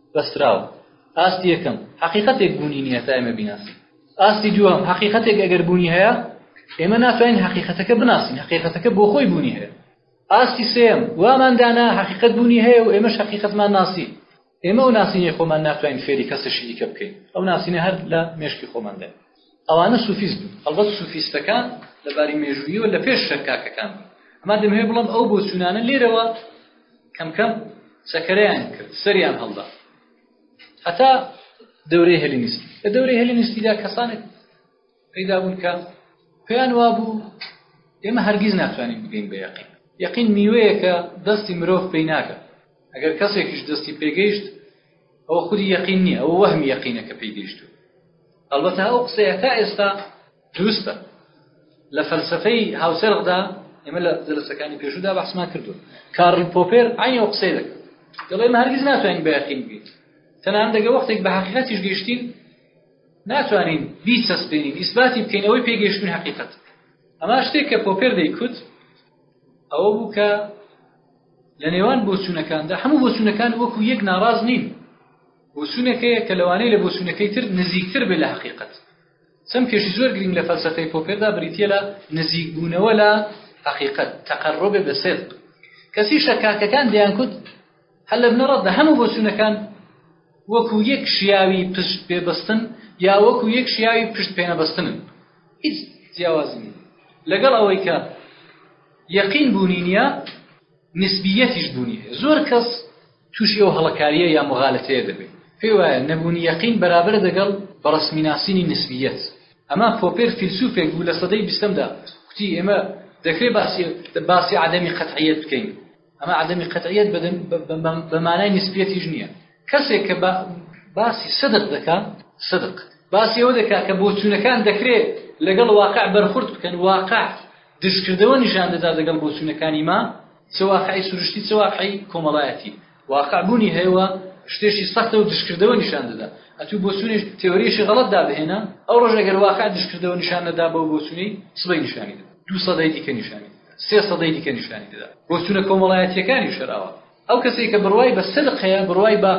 بەستراوە ئاستی یەکەم حەقیقەتێک بوونی نییە تا ئێمە بیناسین ئاستی دووەم حەقیقەتێک ئەگەر بوونی هەیە ئێمە ناتوانین حەقیقەتەکە بناسین حەقیقەتەکە بۆ خۆی بوونی هەیە ئاستی سێم وامان دانا حەقیقەت بوونی هەیە و ئێمەش حەقیقەتمان ناسی ئێمە و ناسینی خۆمان ناتوانین فێری کەسێکی دیکە بکەین ئەو ناسینە هەر لە مێشکی خۆماندای ئەوانە سوفیست بوون، هەڵبەت سوفیستەکان لە باری مێژووییەوە لە پێش شەکاکەکان بوون، ئەمان دەمهەوێ بڵێم ئەو بۆچوونانە لێرەوە کەم کەم چەکەرەیان کرد، سەریان هەڵدا هەتا دەورەی هەلینیستی. لە دەورەی هەلینیستیدا کەسانێک پەیدا بوون کە پێیان وا بوو ئێمە هەرگیز ناتوانین بگەین بە یەقین. یەقین میوەیەکە دەستی مرۆڤ پێی ناگات. ئەگەر کەسێکیش دەستی پێگەیشت ئەوە خودی یەقین نییە، ئەوە وەهمی یەقینە کە پێی گەیشتووە. ئەڵبەتە ئەو قسەیە تا ئێستا دروستە لە فەلسفەی هاوسەرقدا ئێمە لە جلسەکانی پێشودا بەحسمان کردو کارل پۆپێر ئاین ئەو قسەی دەکرد دەڵێ من هەرگیز ناتوانین بەیەقین بین تەنان دەگە وەختێک بە حقیقەتیش گەشتین ناتوانین بیچەسپێنین ئیسباتی بکەین ئەوەی پێگەشتون حقیقەت ئەما شتێک کە پۆپێر دەیکوت ئەوە بوو کە لە نێوان بۆچوونەکاندا هەموو بۆچوونەکان وەکو یەک ناڕاز نین بۆچوونێک هەیە کە لەوانەیە لە بۆچوونەکەی تر نزیکتر بێت لە هەقیقەت. چەمکێکی زۆر گرینگ لە فەلسەفەی پۆپێردا بریتییە لە نزیکبوونەوە لە هەقیقەت، تقرب بصدق. کەچی شەکاکەکان دەیانکوت هەر لە بنەڕەتدا هەموو بۆچوونەکان وەکو یەک شیاوی پشت پێبەستن یا وەکو یەک شیاوی پشت پێنەبەستنن هیچ جیاوازی نیە لەگەڵ ئەوەی کە یەقین بوونی نیە نسبیەتیش بوونی زۆر کەس تووشی ئەو هەڵەکارییە یا موغالەتەیە دەبێت، پێی وایە نەبوونی یەقین بەرابەرە دەگەڵ بەڕەسمیناسینی نسبییەت. ئەمە پۆپێر فیلسووفێک بوو لە سەدەی بیستەمدا کوتی، ئێمە دەکرێت باسی باسی عەدەمی قەتعییەت بکەین، ئەمە عەدەمی قەتعییەت بە مانای نسبییەتیش نییە. کەسێک کە باسی سدق دەکا، صدق، باسی ئەوە دەکا کە بۆچوونەکان دەکرێت لەگەڵ واقع بەرخورد بکەن، واقع، دزکردەوە نیشان دەدات لەگەڵ بۆچوونەکانی ما چ واقعی سروشتی چ واقعی کۆمەڵایەتی واقع بوونی هەیە و شتێکی سەختە و دژکردەوە نیشان دەدا ئەتوو بۆچوونیش تێۆریەشی غەڵەت دابهێنە ئەو ڕۆژ ئەگەر واقع دژکردەوە نیشان نەدا بەو بۆچوونی سبەی نیشانی دەدا دوو سەدەی دیکە نیشانی دەدا سێ سەدەی دیکە نیشانی دەدا بۆچوونە کۆمەڵایەتیەکانی شەراوە ئەو کەسێک کە بڕوای بە سلق هەیە بڕوای بە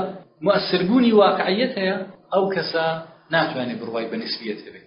مؤثربوونی واقعیت هەیە ئەو کەسە ناتوانێت بڕوای بە نسبیت هەبێت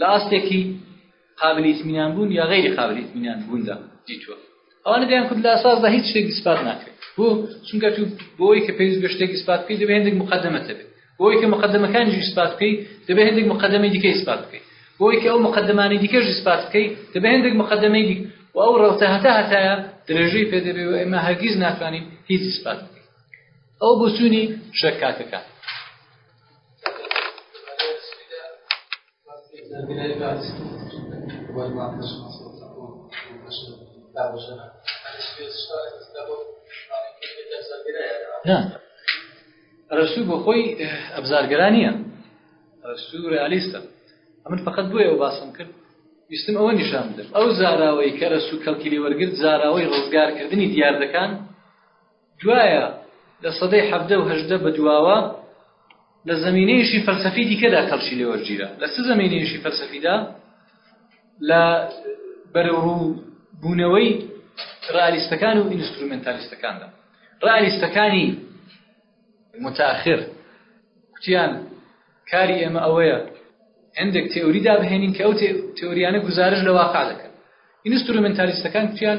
لە ئاستێکی قابل ئیتمینان بوون یا غیری قابل ئیتمینان بووندا دیتوە ئەوانە دەیان کرد لە ئاساسدا هیچ شتێک دیسپات ناکرێت بۆ چونکە تو بۆی کە پێویست بە شتێک دیسپات بکەیت دەبێت هەندێک مقدمەتە بێت بۆی کە مقدمەکانیش دیسپات بکەیت دەبێت هەندێک مقدمەی دیکە دیسپات بکەیت بۆی کە ئەو مقدمانی دیکەش دیسپات بکەیت دەبێت هەندێک مقدمەی دیکە و ئەو ڕەوتە هەتا هەتایە درێژەی پێ دەبێت و ئێمە هەرگیز ناتوانین هیچ دیسپات بکەین ئەو بۆچوونی شەکاکەکان ئەرسو بۆ خۆی ئەبزارگەرا نییە ئەرسو ریالیستە ئەمن فقط بۆیە ئەو باسم کرد ویستم ئەوە نیشان بدەم ئەو زاراوەی کە ئەرسو کەڵکی لێ وەرگرت زاراوەی ڕزگارکردنی دیاردەکان دوایە لە سەدەی حەڤدە و هەژدە بەدواوە لە زەمینەیەکی فەلسەفی دیکەدا کەڵکی لێ وەرگیرا لە چ زەمینەیەکی فەلسەفیدا لە بەرەڕوو بوونەوەی ڕالیستەکان و ئینسترومنتالیستەکاندا ڕالیستەکانی متاخر کوتیان کاری ئێمە ئەوەیە هەندێک تئوری دابهێنین کە ئەو تئوریانە گزارش لە واقع دەکەن ئینسترومنتالیستەکان کوتیان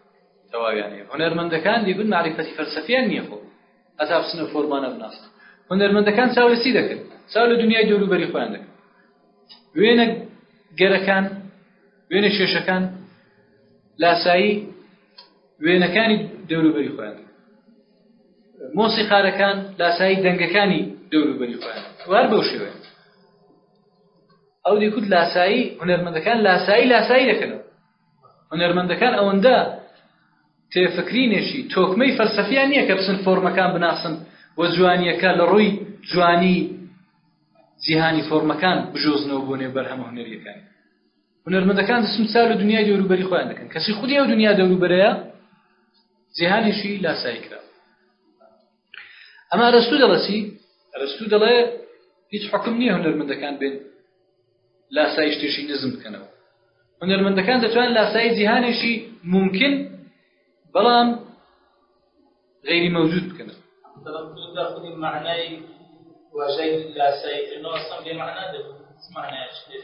تەواویانەیە هونەرمەندەکان لیبن معرفەتی فەلسەفیان نییە خۆ ئەتا بچنە فۆرمانە بناسن هونەرمەندەکان چاو لە چی دەکرد چاو لە دنیای دەوروبەری خۆیان دەکرد وێنە گەرەکان وێنە شێشەکان لاسایی وێنەکانی دەوروبەری خۆیان مۆسیقارەکان لاسایی دەنگەکانی دەوروبەری خۆیان وار بەو شێوەیە ئەو دیکوت لاسایی هونەرمەندەکان لاسایی لاسایی دەکەنەوە هونەرمەندەکان ئەوەندە تێفکرینێکی تۆکمەی فەلسەفیان نییە کە بچن فۆرمەکان بناسن و جوانیەکە لە ڕووی جوانی جیهانی فۆرمەکان بجۆزنەوە بۆ نێو بەرهەمە هونەریەکانی هونەرمەندەکان دەسم چا لە دنیای دەوروبەری خۆیان دەکەن کەچی خودی ئەو دنیا دەوروبەرەیە جیهانێکی لاسایی کرا ئەمە ئەرەستوو دەڵێ چی ئەرەستوو دەڵێ هیچ حکم نییە هونەرمەندەکان بێن لاسایی شتێکی نزم بکەنەوە هونەرمەندەکان دەتوان لاسایی جیهانێکی ممکن بەڵام غیری مەوجود بکەنە معنای واژای لاسایی کردنەوە سەم بێ معنا دەبێت معنای شتێک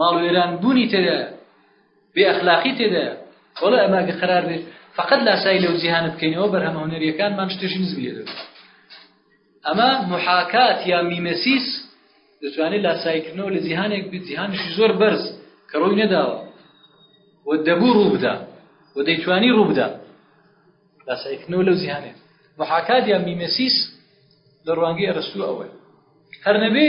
ماڵوێران بوونی تێدایە بێ ئەخلاقی تێدایە وەڵێ ئەمە ئەگە قەرار بێت فقط لاسایی لەو جیهانە بکەینەوە بەرهەمە هونەریەکانمان شتێکی نزمی لێ دەبێت ئەمە محاکات یا میمەسیس دەتوانێت لاسایکردنەوە لە جیهانێک بێت جیهانشی زۆر بەرز کە ڕووی نەداوە و دەبوو ڕوو بدا و دەیتوانی ڕوو بدا لاسایکردنەوە لەو جیهانێت محاکات یا میمەسیس لە ڕوانگەی ئەرستو ئەوەی هەر نەبێ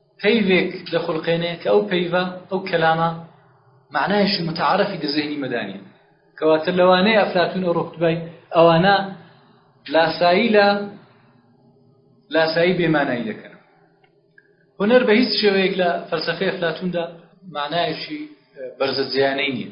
پەیڤێک دەخولقێنێ کە ئەو پەیڤە، ئەو کەلامە مەعنایەکی موتەعارەفی دە زەهنی مەدا نیە. کەواتە لەوانەیە ئەفلاتون ئەو ڕۆکتبای ئەوانە لاسایی لە لاسایی بێ مانایی دەکەنەوە. هونەر بە هیچ شێوەیەک لە فەلسەفەی ئەفلاتوندا مەعنایەکی بەرزەجێیانەی نیە.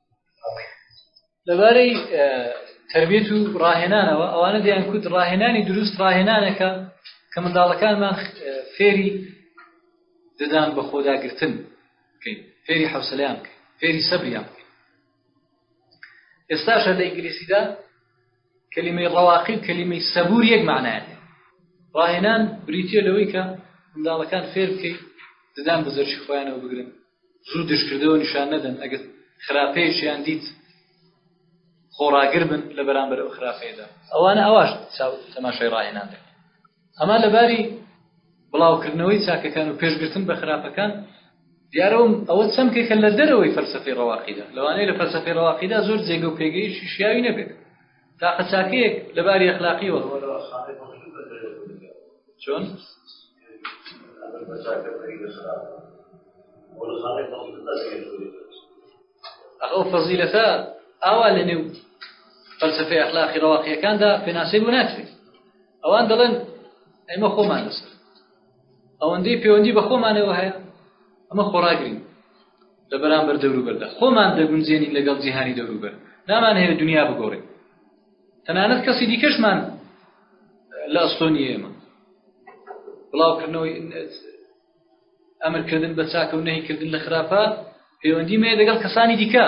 لەبارەی تربیت و ڕاهێنانەوە ئەوانە دەیان کوت ڕاهێنانی دروست ڕاهێنانەکە کە منداڵەکانمان فێری ددان بە خۆداگرتن بکەین فێری حوسلیان بکەین فێری سەبریان بکەین ئێستاشە لە ئینگلیسیدا کەلیمەی ڕەواقی و کەلیمەی سەبور یەک مانایان ڕاهێنان بریتە لەوەی کە منداڵەکان فێر بکەیت ددان بە زەرشی خۆیانەوە بگرن زوو دژکردەوە نیشان نەدەن ئەگەر خراپەیەشیان دیت خۆڕاگر بن لە بەرامبەر ئەو خراپەیەدا ئەوانە ئەواش تەماشای ڕاهێنان دەکەن ئەما لە باری بڵاوکردنەوەی چاکەکان و پێشگرتن بە خراپەکان دیارەوە ئەوە چەمکێکە لە دەرەوەی فەلسەفەی ڕەواقیدا لەوانەیە لە فەلسەفەی ڕەواقیدا زۆر جێگە و پێگەیشی شیاوی نەبێت تاقە چاکەیەک لە باری ئەخلاقیەوە چۆن ئەو فەزیلەتە ئاوا لە نێو فەلسفەی ئەخلاقی ڕەواقیەکاندا پێناسەی بۆ ناکرێت ئەوان دەڵێن ئەمە خۆمان لەسەر ئەوەندەی پەیوەندی بە خۆمانەوە هەیە ئەمە خۆراگرین لە بەرامبەر دەوروبەردا خۆمان دەگونجێنین لەگەڵ جیهانی دەوروبەر نامان هەیە دنیا بگۆڕێت تەنانەت کەسی دیکەشمان لە ئەستۆنی ئێمە بڵاوکردنەوەی ئەمرکردن بە چاکە و نەهیکردن لە خراپە پەیوەندی مەیە دەگەڵ کەسانی دیکە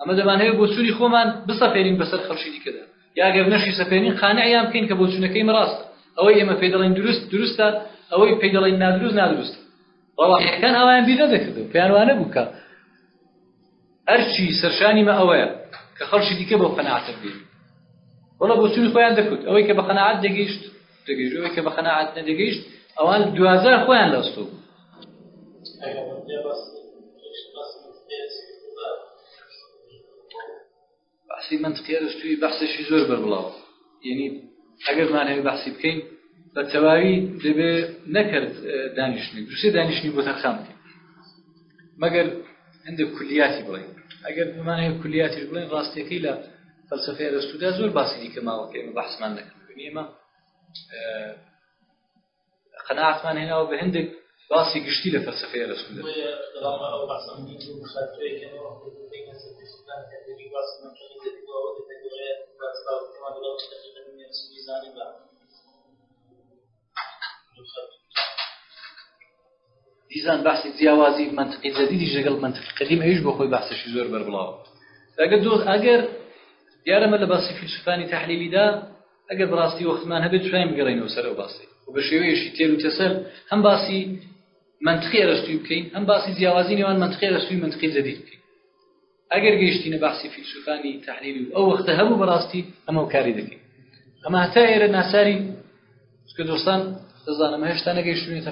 ئەمە دەمانەوێت بۆچووری خۆمان بسەپێنین بەسەر خەڵکی دیکەدا یاگەر نەشی سەپێنین قانەیان بکەین کە بۆچوونەکەی مەڕاستە ئەوەی ئێمە پێ دەڵێن دروست دروستە ئەوەی پێ دەڵێن نادروست نادروستە بەڵام یەکان ئەویان بیر نەدەکردو پێیان وانە بووکە ئەرکی سەرشانی مە ئەوەیە کە خەڵکی دیکە بەو قەناعەتە بگەین. وەڵا بۆچوونی خۆیان دەکوت، ئەوەی کە بە قەناعەت دەگەیشت دەگەیشت، ئەوەی کە بە قەناعەت نەدەگەیشت ئەوان دواجار خۆیان لە ئەستۆ بوون. بەعسی منتقی ئەرستوی بەحسێکی زۆر بەربڵاو یعنی ئەگەر مانەوەی بەحسی بکەین بە تەواوی دەبێ نەکرد دانیشتنی دوسێ دانیشتنی بۆ تەرخان بکەین مەگەر هەندێک کولیاتی بڵێن ئەگەر بمانەیە کولیاتی بڵێن ڕاستەکەی لە فەلسفەی ئەرستودا زۆر باسی دیکە ماوە کە ئێمە بەحسمان نەکردنی ئێمە قەناعەتمان هێناوە بە هەندێک باسی گشتی لە فەلسفەی ئەرسطو دەکرێت دیزان بەحسی جیاوازی منطقی جدیدیش لەگەڵ منطقی قدیم ئەویش بۆ خۆی بەحسێکی زۆر بەربڵاوە ئەگەر دۆز ئەگەر دیارەمە لە باسی فیلسوفانی تحلیلیدا ئەگەر بڕاستی وەختمان هەبێت توانین بگەڕێنەوە سەر ئەو باسی و بە شێوەیەشی تێر و تەسەل هەم باسی منطقی ئەرسطوی بکەین هەم باسی جیاوازی نێوان منطقی ئەرسطوی منطقی جدید بکەین ئەگەر گەیشتینە بەحسی فیلسوفانی تحلیلی و ئەو وەختە هەبوو بەڕاستی ئەمە و کاری دەکەین ئەمە هەتا ئێرە ناساری کە دۆستان دەزانم هێشتا نەگەیشتونێتە